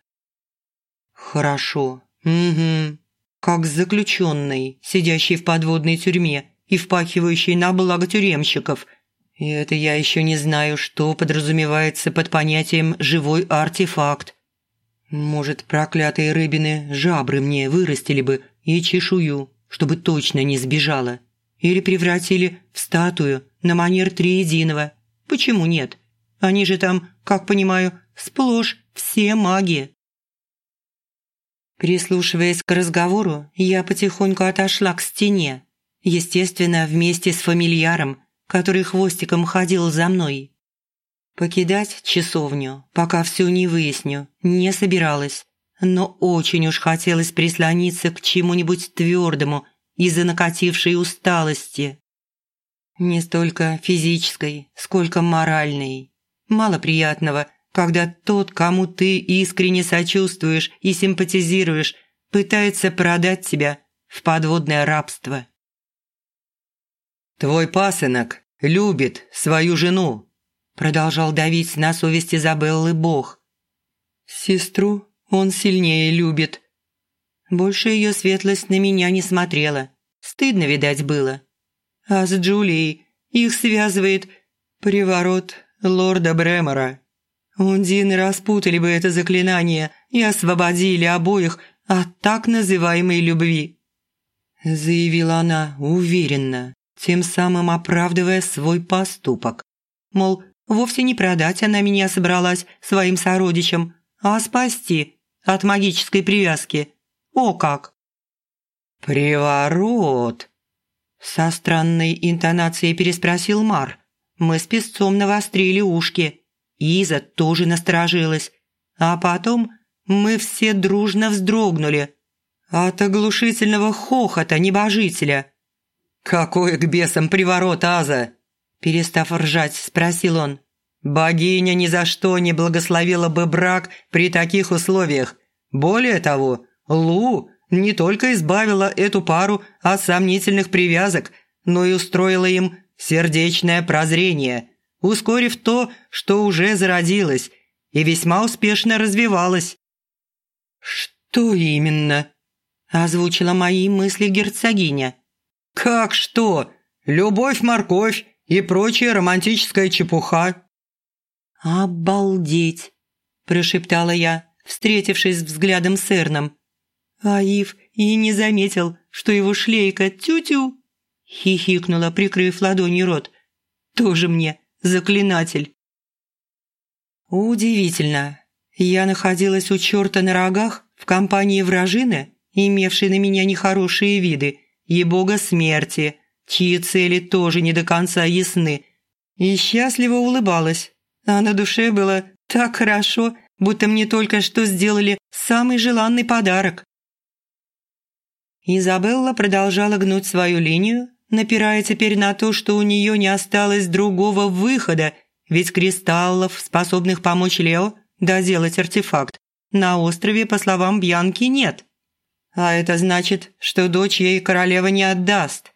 «Хорошо. Угу. Как заключенный, сидящий в подводной тюрьме и впахивающий на благо тюремщиков. И это я еще не знаю, что подразумевается под понятием «живой артефакт». Может, проклятые рыбины жабры мне вырастили бы и чешую, чтобы точно не сбежала. Или превратили в статую на манер триединого. Почему нет? Они же там, как понимаю, сплошь все маги. Прислушиваясь к разговору, я потихоньку отошла к стене. Естественно, вместе с фамильяром, который хвостиком ходил за мной. Покидать часовню, пока все не выясню, не собиралась, но очень уж хотелось прислониться к чему-нибудь твердому из-за накатившей усталости. Не столько физической, сколько моральной. Мало приятного, когда тот, кому ты искренне сочувствуешь и симпатизируешь, пытается продать тебя в подводное рабство. «Твой пасынок любит свою жену», продолжал давить на совесть Изабеллы Бог. «Сестру он сильнее любит». Больше ее светлость на меня не смотрела. Стыдно, видать, было. А с Джулией их связывает приворот лорда Бремора. Ундины распутали бы это заклинание и освободили обоих от так называемой любви. Заявила она уверенно, тем самым оправдывая свой поступок. Мол, вовсе не продать она меня собралась своим сородичам, а спасти от магической привязки. О как! «Приворот!» Со странной интонацией переспросил Мар. Мы с песцом навострили ушки. Иза тоже насторожилась. А потом мы все дружно вздрогнули от оглушительного хохота небожителя. «Какой к бесам приворот, Аза?» Перестав ржать, спросил он. «Богиня ни за что не благословила бы брак при таких условиях. Более того, Лу не только избавила эту пару от сомнительных привязок, но и устроила им сердечное прозрение, ускорив то, что уже зародилось и весьма успешно развивалось. «Что именно?» – озвучила мои мысли герцогиня. «Как что? Любовь-морковь и прочая романтическая чепуха». «Обалдеть!» – прошептала я, встретившись взглядом с Эрном. Аив и не заметил, что его шлейка тю-тю Хихикнула, прикрыв ладонью рот. «Тоже мне заклинатель». Удивительно. Я находилась у черта на рогах в компании вражины, имевшей на меня нехорошие виды, и бога смерти, чьи цели тоже не до конца ясны, и счастливо улыбалась. А на душе было так хорошо, будто мне только что сделали самый желанный подарок. Изабелла продолжала гнуть свою линию, напирая теперь на то, что у нее не осталось другого выхода, ведь кристаллов, способных помочь Лео доделать артефакт, на острове, по словам Бьянки, нет. А это значит, что дочь ей королева не отдаст.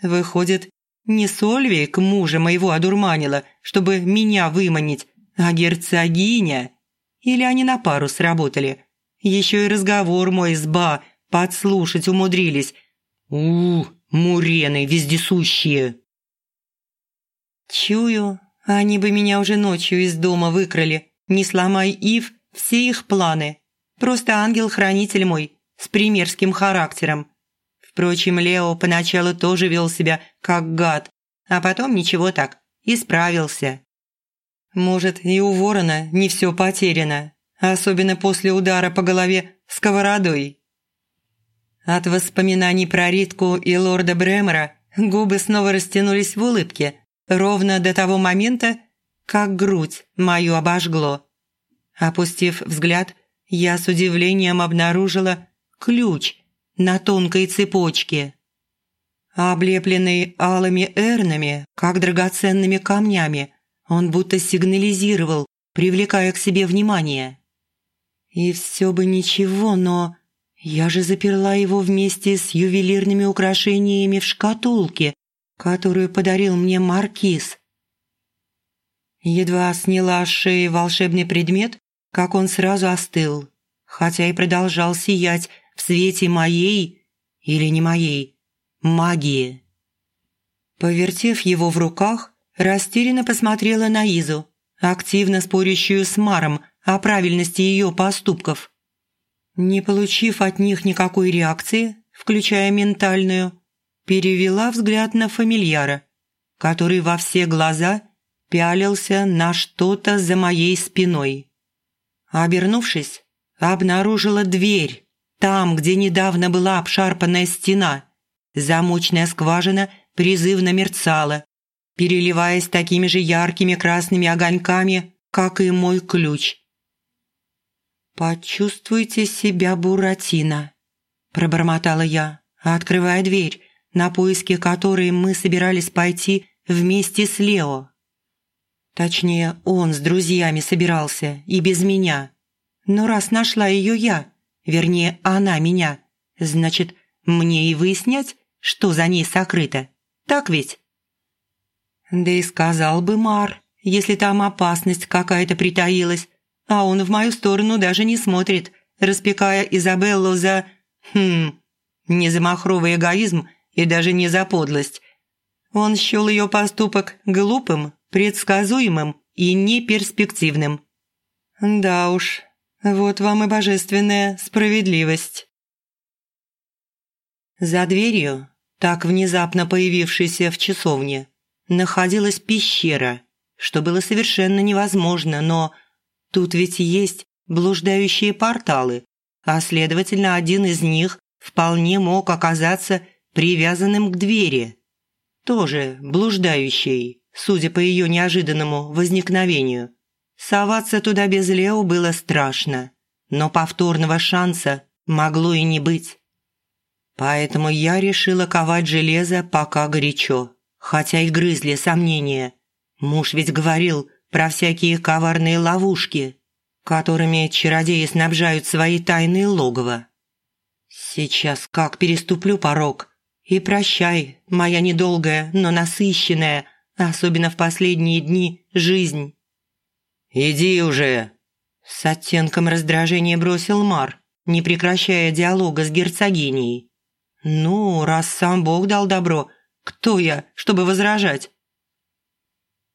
Выходит, не Сольвик мужа моего одурманила, чтобы меня выманить, а герцогиня. Или они на пару сработали. Еще и разговор мой с Ба подслушать умудрились. у, -у Мурены вездесущие!» «Чую, они бы меня уже ночью из дома выкрали. Не сломай Ив все их планы. Просто ангел-хранитель мой, с примерским характером. Впрочем, Лео поначалу тоже вел себя как гад, а потом ничего так, исправился. Может, и у ворона не все потеряно, особенно после удара по голове сковородой. От воспоминаний про Ритку и лорда Бремера губы снова растянулись в улыбке, ровно до того момента, как грудь мою обожгло. Опустив взгляд, я с удивлением обнаружила ключ на тонкой цепочке. Облепленный алыми эрнами, как драгоценными камнями, он будто сигнализировал, привлекая к себе внимание. И все бы ничего, но я же заперла его вместе с ювелирными украшениями в шкатулке, которую подарил мне маркиз. Едва сняла с шеи волшебный предмет, как он сразу остыл, хотя и продолжал сиять в свете моей или не моей магии. Повертев его в руках, растерянно посмотрела на Изу, активно спорящую с Маром о правильности ее поступков. Не получив от них никакой реакции, включая ментальную, перевела взгляд на фамильяра, который во все глаза пялился на что-то за моей спиной. Обернувшись, обнаружила дверь, там, где недавно была обшарпанная стена. Замочная скважина призывно мерцала, переливаясь такими же яркими красными огоньками, как и мой ключ. «Почувствуйте себя, Буратино», – пробормотала я, открывая дверь, на поиски которой мы собирались пойти вместе с Лео. Точнее, он с друзьями собирался и без меня. Но раз нашла ее я, вернее, она меня, значит, мне и выяснять, что за ней сокрыто. Так ведь? Да и сказал бы Мар, если там опасность какая-то притаилась, а он в мою сторону даже не смотрит, распекая Изабеллу за... Хм... Не за махровый эгоизм и даже не за подлость. Он счел ее поступок глупым, предсказуемым и неперспективным. Да уж, вот вам и божественная справедливость. За дверью, так внезапно появившейся в часовне, находилась пещера, что было совершенно невозможно, но тут ведь есть блуждающие порталы, а следовательно, один из них вполне мог оказаться привязанным к двери. Тоже блуждающий, судя по ее неожиданному возникновению – Соваться туда без Лео было страшно, но повторного шанса могло и не быть. Поэтому я решила ковать железо пока горячо, хотя и грызли сомнения. Муж ведь говорил про всякие коварные ловушки, которыми чародеи снабжают свои тайные логово. Сейчас как переступлю порог, и прощай, моя недолгая, но насыщенная, особенно в последние дни, жизнь. «Иди уже!» С оттенком раздражения бросил Мар, не прекращая диалога с герцогиней. «Ну, раз сам Бог дал добро, кто я, чтобы возражать?»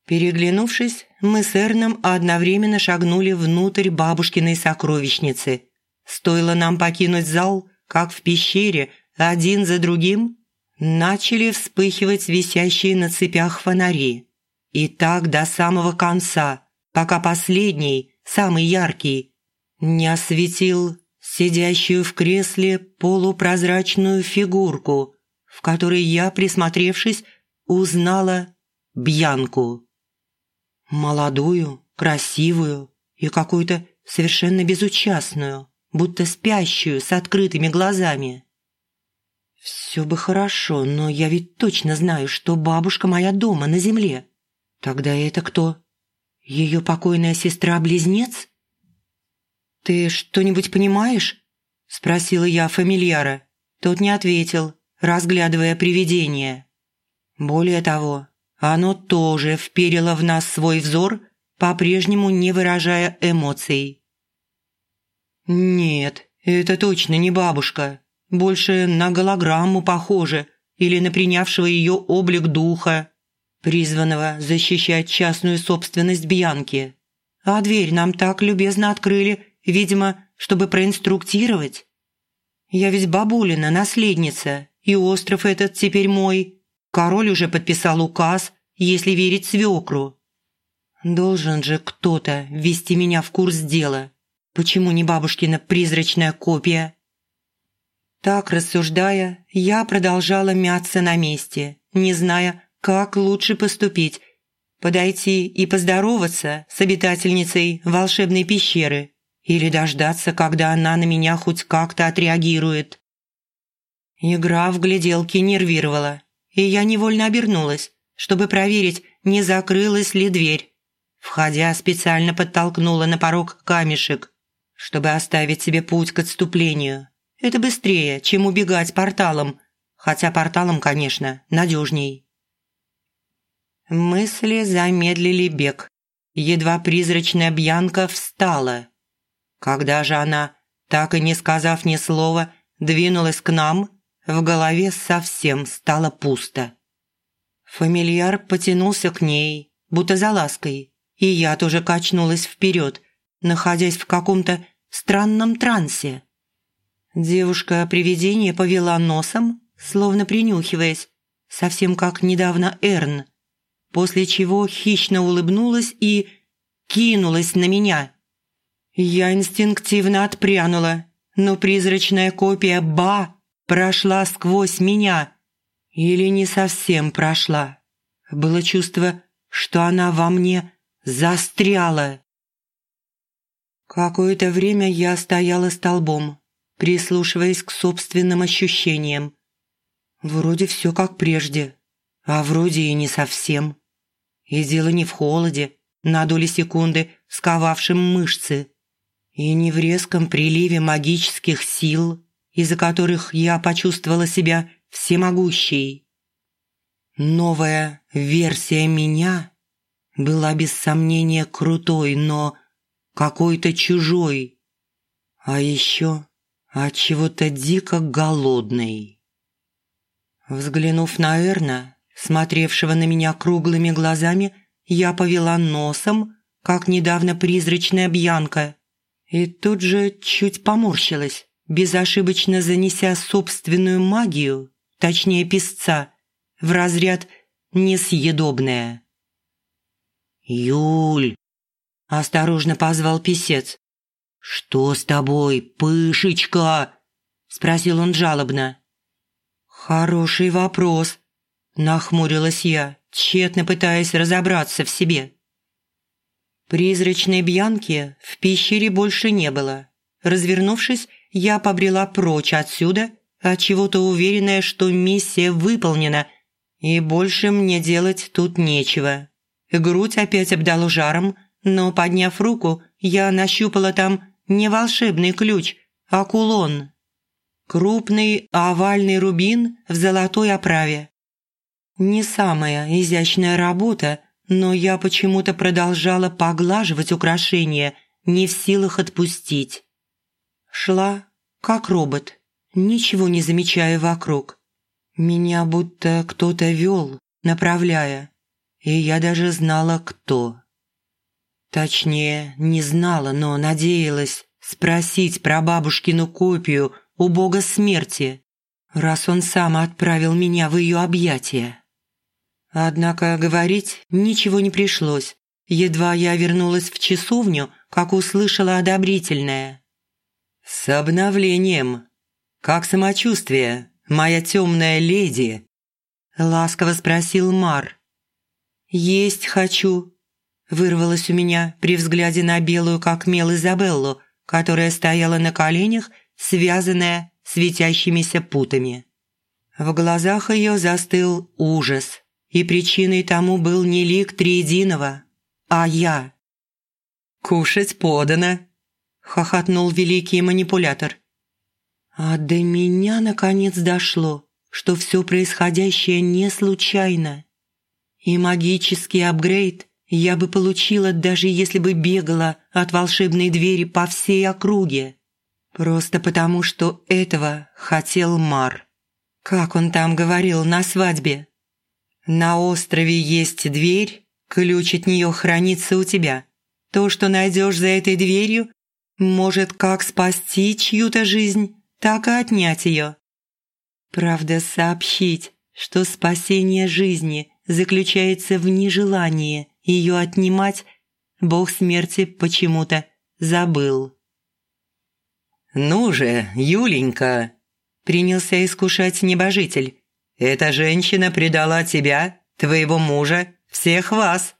Переглянувшись, мы с Эрном одновременно шагнули внутрь бабушкиной сокровищницы. Стоило нам покинуть зал, как в пещере, один за другим, начали вспыхивать висящие на цепях фонари. И так до самого конца – пока последний, самый яркий, не осветил сидящую в кресле полупрозрачную фигурку, в которой я, присмотревшись, узнала Бьянку. Молодую, красивую и какую-то совершенно безучастную, будто спящую с открытыми глазами. Все бы хорошо, но я ведь точно знаю, что бабушка моя дома на земле. Тогда это кто? Ее покойная сестра-близнец? «Ты что-нибудь понимаешь?» – спросила я фамильяра. Тот не ответил, разглядывая привидение. Более того, оно тоже вперило в нас свой взор, по-прежнему не выражая эмоций. «Нет, это точно не бабушка. Больше на голограмму похоже или на принявшего ее облик духа призванного защищать частную собственность Бьянки. А дверь нам так любезно открыли, видимо, чтобы проинструктировать. Я ведь бабулина, наследница, и остров этот теперь мой. Король уже подписал указ, если верить свекру. Должен же кто-то ввести меня в курс дела. Почему не бабушкина призрачная копия? Так рассуждая, я продолжала мяться на месте, не зная, как лучше поступить? Подойти и поздороваться с обитательницей волшебной пещеры или дождаться, когда она на меня хоть как-то отреагирует? Игра в гляделки нервировала, и я невольно обернулась, чтобы проверить, не закрылась ли дверь. Входя, специально подтолкнула на порог камешек, чтобы оставить себе путь к отступлению. Это быстрее, чем убегать порталом, хотя порталом, конечно, надежней. Мысли замедлили бег. Едва призрачная Бьянка встала. Когда же она, так и не сказав ни слова, двинулась к нам, в голове совсем стало пусто. Фамильяр потянулся к ней, будто за лаской, и я тоже качнулась вперед, находясь в каком-то странном трансе. Девушка-привидение повела носом, словно принюхиваясь, совсем как недавно Эрн, после чего хищно улыбнулась и кинулась на меня. Я инстинктивно отпрянула, но призрачная копия Ба прошла сквозь меня. Или не совсем прошла. Было чувство, что она во мне застряла. Какое-то время я стояла столбом, прислушиваясь к собственным ощущениям. Вроде все как прежде, а вроде и не совсем. И дело не в холоде, на доли секунды сковавшем мышцы, и не в резком приливе магических сил, из-за которых я почувствовала себя всемогущей. Новая версия меня была без сомнения крутой, но какой-то чужой, а еще от чего-то дико голодной. Взглянув на Эрна, смотревшего на меня круглыми глазами, я повела носом, как недавно призрачная Бьянка, и тут же чуть поморщилась, безошибочно занеся собственную магию, точнее песца, в разряд «несъедобная». «Юль!» – осторожно позвал писец. «Что с тобой, пышечка?» – спросил он жалобно. «Хороший вопрос», – нахмурилась я, тщетно пытаясь разобраться в себе. Призрачной Бьянки в пещере больше не было. Развернувшись, я побрела прочь отсюда, от чего-то уверенная, что миссия выполнена, и больше мне делать тут нечего. Грудь опять обдало жаром, но, подняв руку, я нащупала там не волшебный ключ, а кулон. Крупный овальный рубин в золотой оправе. Не самая изящная работа, но я почему-то продолжала поглаживать украшение, не в силах отпустить. Шла, как робот, ничего не замечая вокруг. Меня будто кто-то вел, направляя, и я даже знала, кто. Точнее, не знала, но надеялась спросить про бабушкину копию у бога смерти, раз он сам отправил меня в ее объятия. Однако говорить ничего не пришлось. Едва я вернулась в часовню, как услышала одобрительное. «С обновлением! Как самочувствие, моя темная леди?» Ласково спросил Мар. «Есть хочу», вырвалось у меня при взгляде на белую как мел Изабеллу, которая стояла на коленях, связанная светящимися путами. В глазах ее застыл ужас, и причиной тому был не лик Триединого, а я. «Кушать подано», – хохотнул великий манипулятор. А до меня наконец дошло, что все происходящее не случайно. И магический апгрейд я бы получила, даже если бы бегала от волшебной двери по всей округе. Просто потому, что этого хотел Мар. Как он там говорил на свадьбе? На острове есть дверь, ключ от нее хранится у тебя. То, что найдешь за этой дверью, может как спасти чью-то жизнь, так и отнять ее. Правда, сообщить, что спасение жизни заключается в нежелании ее отнимать, бог смерти почему-то забыл. «Ну же, Юленька!» – принялся искушать небожитель. «Эта женщина предала тебя, твоего мужа, всех вас.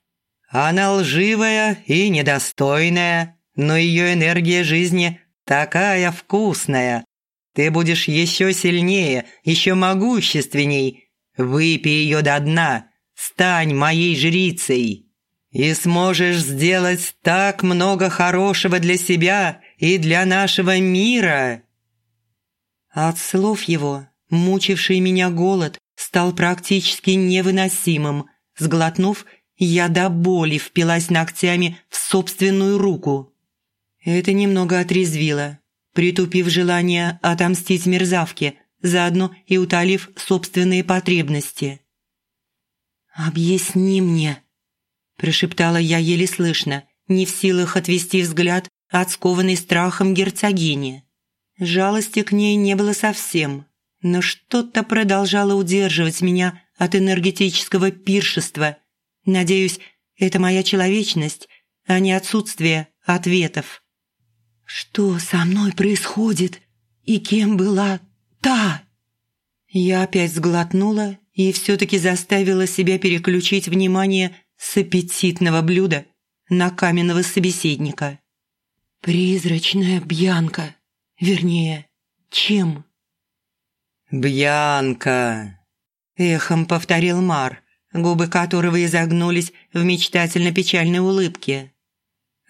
Она лживая и недостойная, но ее энергия жизни такая вкусная. Ты будешь еще сильнее, еще могущественней. Выпей ее до дна, стань моей жрицей» и сможешь сделать так много хорошего для себя и для нашего мира». От слов его, мучивший меня голод, стал практически невыносимым. Сглотнув, я до боли впилась ногтями в собственную руку. Это немного отрезвило, притупив желание отомстить мерзавке, заодно и утолив собственные потребности. «Объясни мне», – прошептала я еле слышно, не в силах отвести взгляд от скованной страхом герцогини. Жалости к ней не было совсем, но что-то продолжало удерживать меня от энергетического пиршества. Надеюсь, это моя человечность, а не отсутствие ответов. «Что со мной происходит? И кем была та?» Я опять сглотнула и все-таки заставила себя переключить внимание с аппетитного блюда на каменного собеседника. «Призрачная Бьянка. Вернее, чем?» «Бьянка!» – эхом повторил Мар, губы которого изогнулись в мечтательно-печальной улыбке.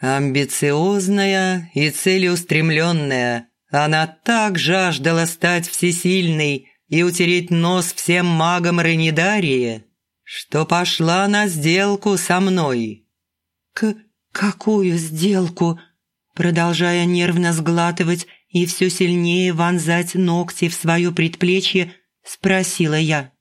«Амбициозная и целеустремленная, она так жаждала стать всесильной и утереть нос всем магам Ренидарии, что пошла на сделку со мной». «К какую сделку?» Продолжая нервно сглатывать и все сильнее вонзать ногти в свое предплечье, спросила я.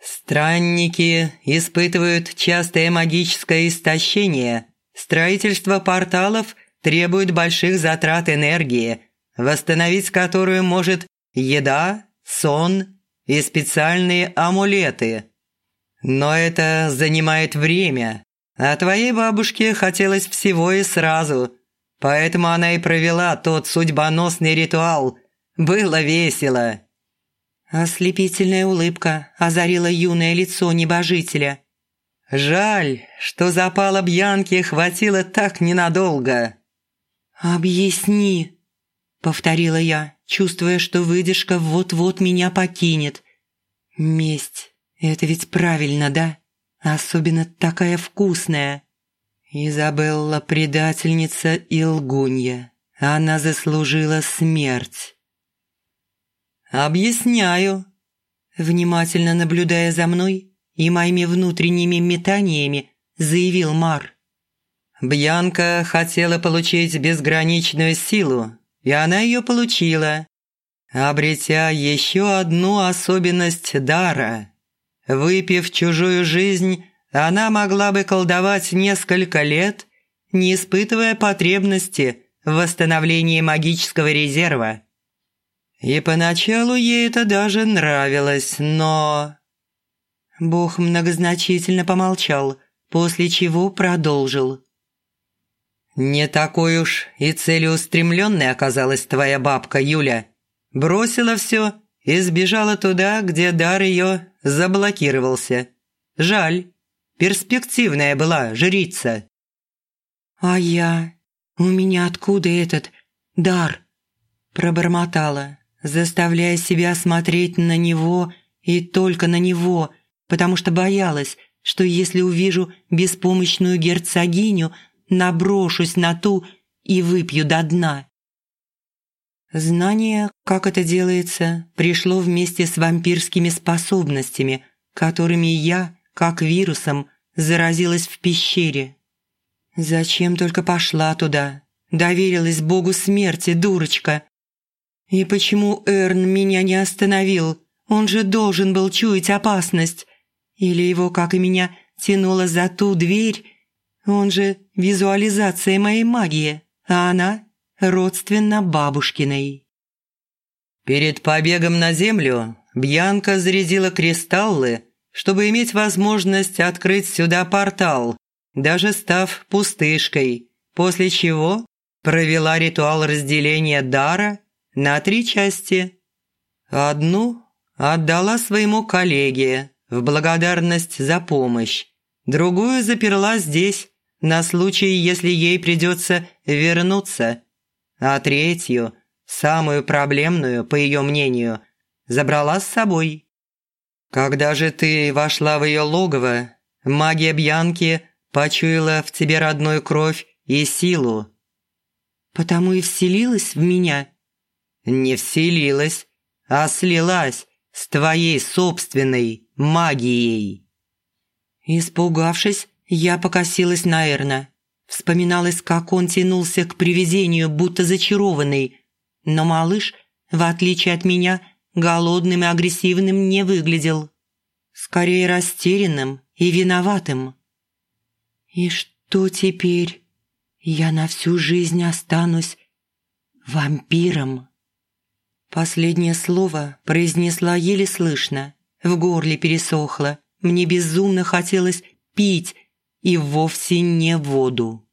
«Странники испытывают частое магическое истощение. Строительство порталов требует больших затрат энергии, восстановить которую может еда, сон и специальные амулеты. Но это занимает время, а твоей бабушке хотелось всего и сразу, поэтому она и провела тот судьбоносный ритуал. Было весело». Ослепительная улыбка озарила юное лицо небожителя. «Жаль, что запала Бьянки хватило так ненадолго». «Объясни», — повторила я, чувствуя, что выдержка вот-вот меня покинет. «Месть — это ведь правильно, да? Особенно такая вкусная». Изабелла – предательница и лгунья. Она заслужила смерть. «Объясняю», внимательно наблюдая за мной и моими внутренними метаниями, заявил Мар. «Бьянка хотела получить безграничную силу, и она ее получила, обретя еще одну особенность дара. Выпив чужую жизнь, она могла бы колдовать несколько лет, не испытывая потребности в восстановлении магического резерва. И поначалу ей это даже нравилось, но... Бог многозначительно помолчал, после чего продолжил. «Не такой уж и целеустремленной оказалась твоя бабка Юля. Бросила все и сбежала туда, где дар ее заблокировался. Жаль, перспективная была жрица». «А я? У меня откуда этот дар?» Пробормотала, заставляя себя смотреть на него и только на него, потому что боялась, что если увижу беспомощную герцогиню, наброшусь на ту и выпью до дна. Знание, как это делается, пришло вместе с вампирскими способностями, которыми я, как вирусом, заразилась в пещере. Зачем только пошла туда? Доверилась богу смерти, дурочка. И почему Эрн меня не остановил? Он же должен был чуять опасность. Или его, как и меня, тянуло за ту дверь? Он же визуализация моей магии, а она родственна бабушкиной. Перед побегом на землю Бьянка зарядила кристаллы, чтобы иметь возможность открыть сюда портал, даже став пустышкой, после чего провела ритуал разделения дара на три части. Одну отдала своему коллеге в благодарность за помощь, другую заперла здесь, на случай, если ей придется вернуться, а третью, самую проблемную, по ее мнению, забрала с собой. Когда же ты вошла в ее логово, магия Бьянки почуяла в тебе родную кровь и силу. «Потому и вселилась в меня?» не вселилась, а слилась с твоей собственной магией». Испугавшись, я покосилась на Эрна. Вспоминалось, как он тянулся к привидению, будто зачарованный. Но малыш, в отличие от меня, голодным и агрессивным не выглядел. скорее растерянным и виноватым. «И что теперь? Я на всю жизнь останусь вампиром?» Последнее слово произнесла еле слышно. В горле пересохло. Мне безумно хотелось пить, и вовсе не воду.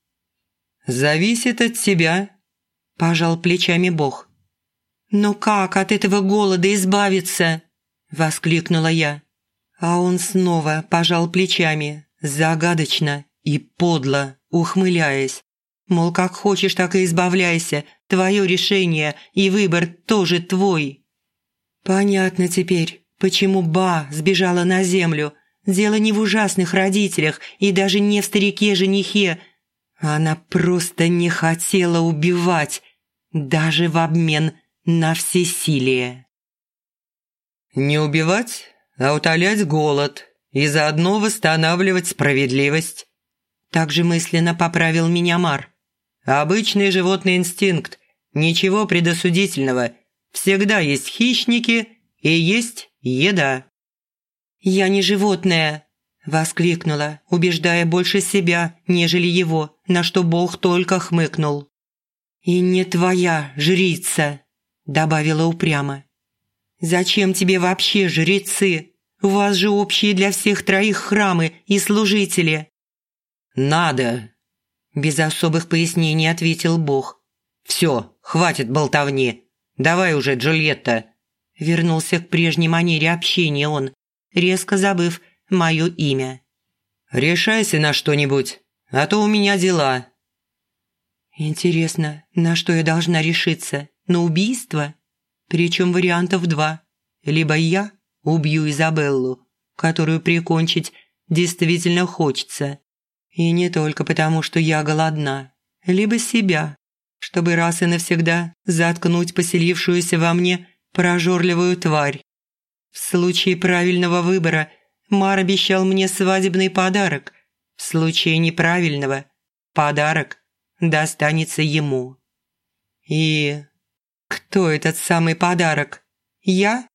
«Зависит от тебя», – пожал плечами Бог. «Но как от этого голода избавиться?» – воскликнула я. А он снова пожал плечами, загадочно и подло, ухмыляясь. Мол, как хочешь, так и избавляйся, твое решение и выбор тоже твой. Понятно теперь, почему Ба сбежала на землю. Дело не в ужасных родителях и даже не в старике-женихе. Она просто не хотела убивать, даже в обмен на всесилие. «Не убивать, а утолять голод и заодно восстанавливать справедливость», также мысленно поправил меня Мар. «Обычный животный инстинкт, ничего предосудительного. Всегда есть хищники и есть еда». «Я не животное!» – воскликнула, убеждая больше себя, нежели его, на что Бог только хмыкнул. «И не твоя жрица!» – добавила упрямо. «Зачем тебе вообще жрецы? У вас же общие для всех троих храмы и служители». «Надо!» – без особых пояснений ответил Бог. «Все, хватит болтовни. Давай уже, Джульетта!» Вернулся к прежней манере общения он резко забыв мое имя. «Решайся на что-нибудь, а то у меня дела». «Интересно, на что я должна решиться? На убийство? Причем вариантов два. Либо я убью Изабеллу, которую прикончить действительно хочется. И не только потому, что я голодна. Либо себя, чтобы раз и навсегда заткнуть поселившуюся во мне прожорливую тварь. В случае правильного выбора Мар обещал мне свадебный подарок. В случае неправильного подарок достанется ему. И кто этот самый подарок? Я?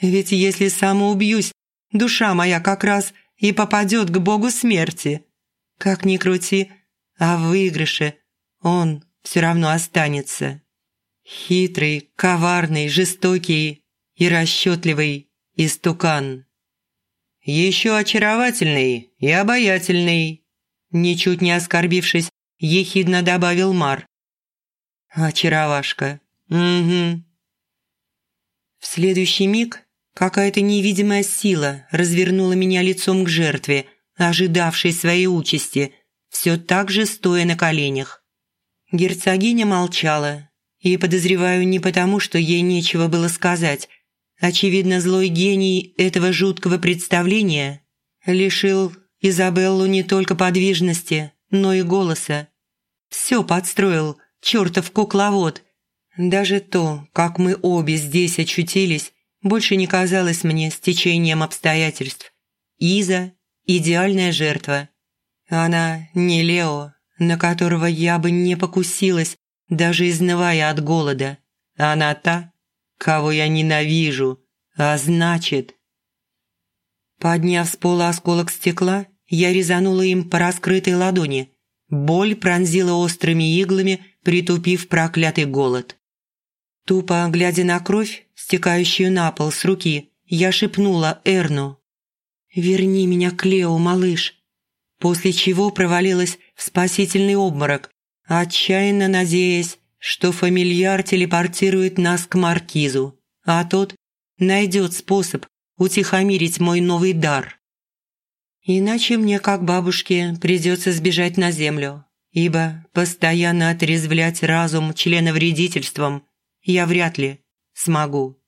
Ведь если самоубьюсь, душа моя как раз и попадет к богу смерти. Как ни крути, а в выигрыше он все равно останется. Хитрый, коварный, жестокий и расчетливый истукан. Еще очаровательный и обаятельный, ничуть не оскорбившись, ехидно добавил Мар. Очаровашка. Угу. В следующий миг какая-то невидимая сила развернула меня лицом к жертве, ожидавшей своей участи, все так же стоя на коленях. Герцогиня молчала, и, подозреваю, не потому, что ей нечего было сказать, Очевидно, злой гений этого жуткого представления лишил Изабеллу не только подвижности, но и голоса. Все подстроил чертов кукловод. Даже то, как мы обе здесь очутились, больше не казалось мне стечением обстоятельств. Иза – идеальная жертва. Она не Лео, на которого я бы не покусилась, даже изнывая от голода. Она та, кого я ненавижу, а значит... Подняв с пола осколок стекла, я резанула им по раскрытой ладони. Боль пронзила острыми иглами, притупив проклятый голод. Тупо глядя на кровь, стекающую на пол с руки, я шепнула Эрну. «Верни меня к Лео, малыш!» После чего провалилась в спасительный обморок, отчаянно надеясь, что фамильяр телепортирует нас к маркизу, а тот найдет способ утихомирить мой новый дар. Иначе мне, как бабушке, придется сбежать на землю, ибо постоянно отрезвлять разум члена вредительством я вряд ли смогу.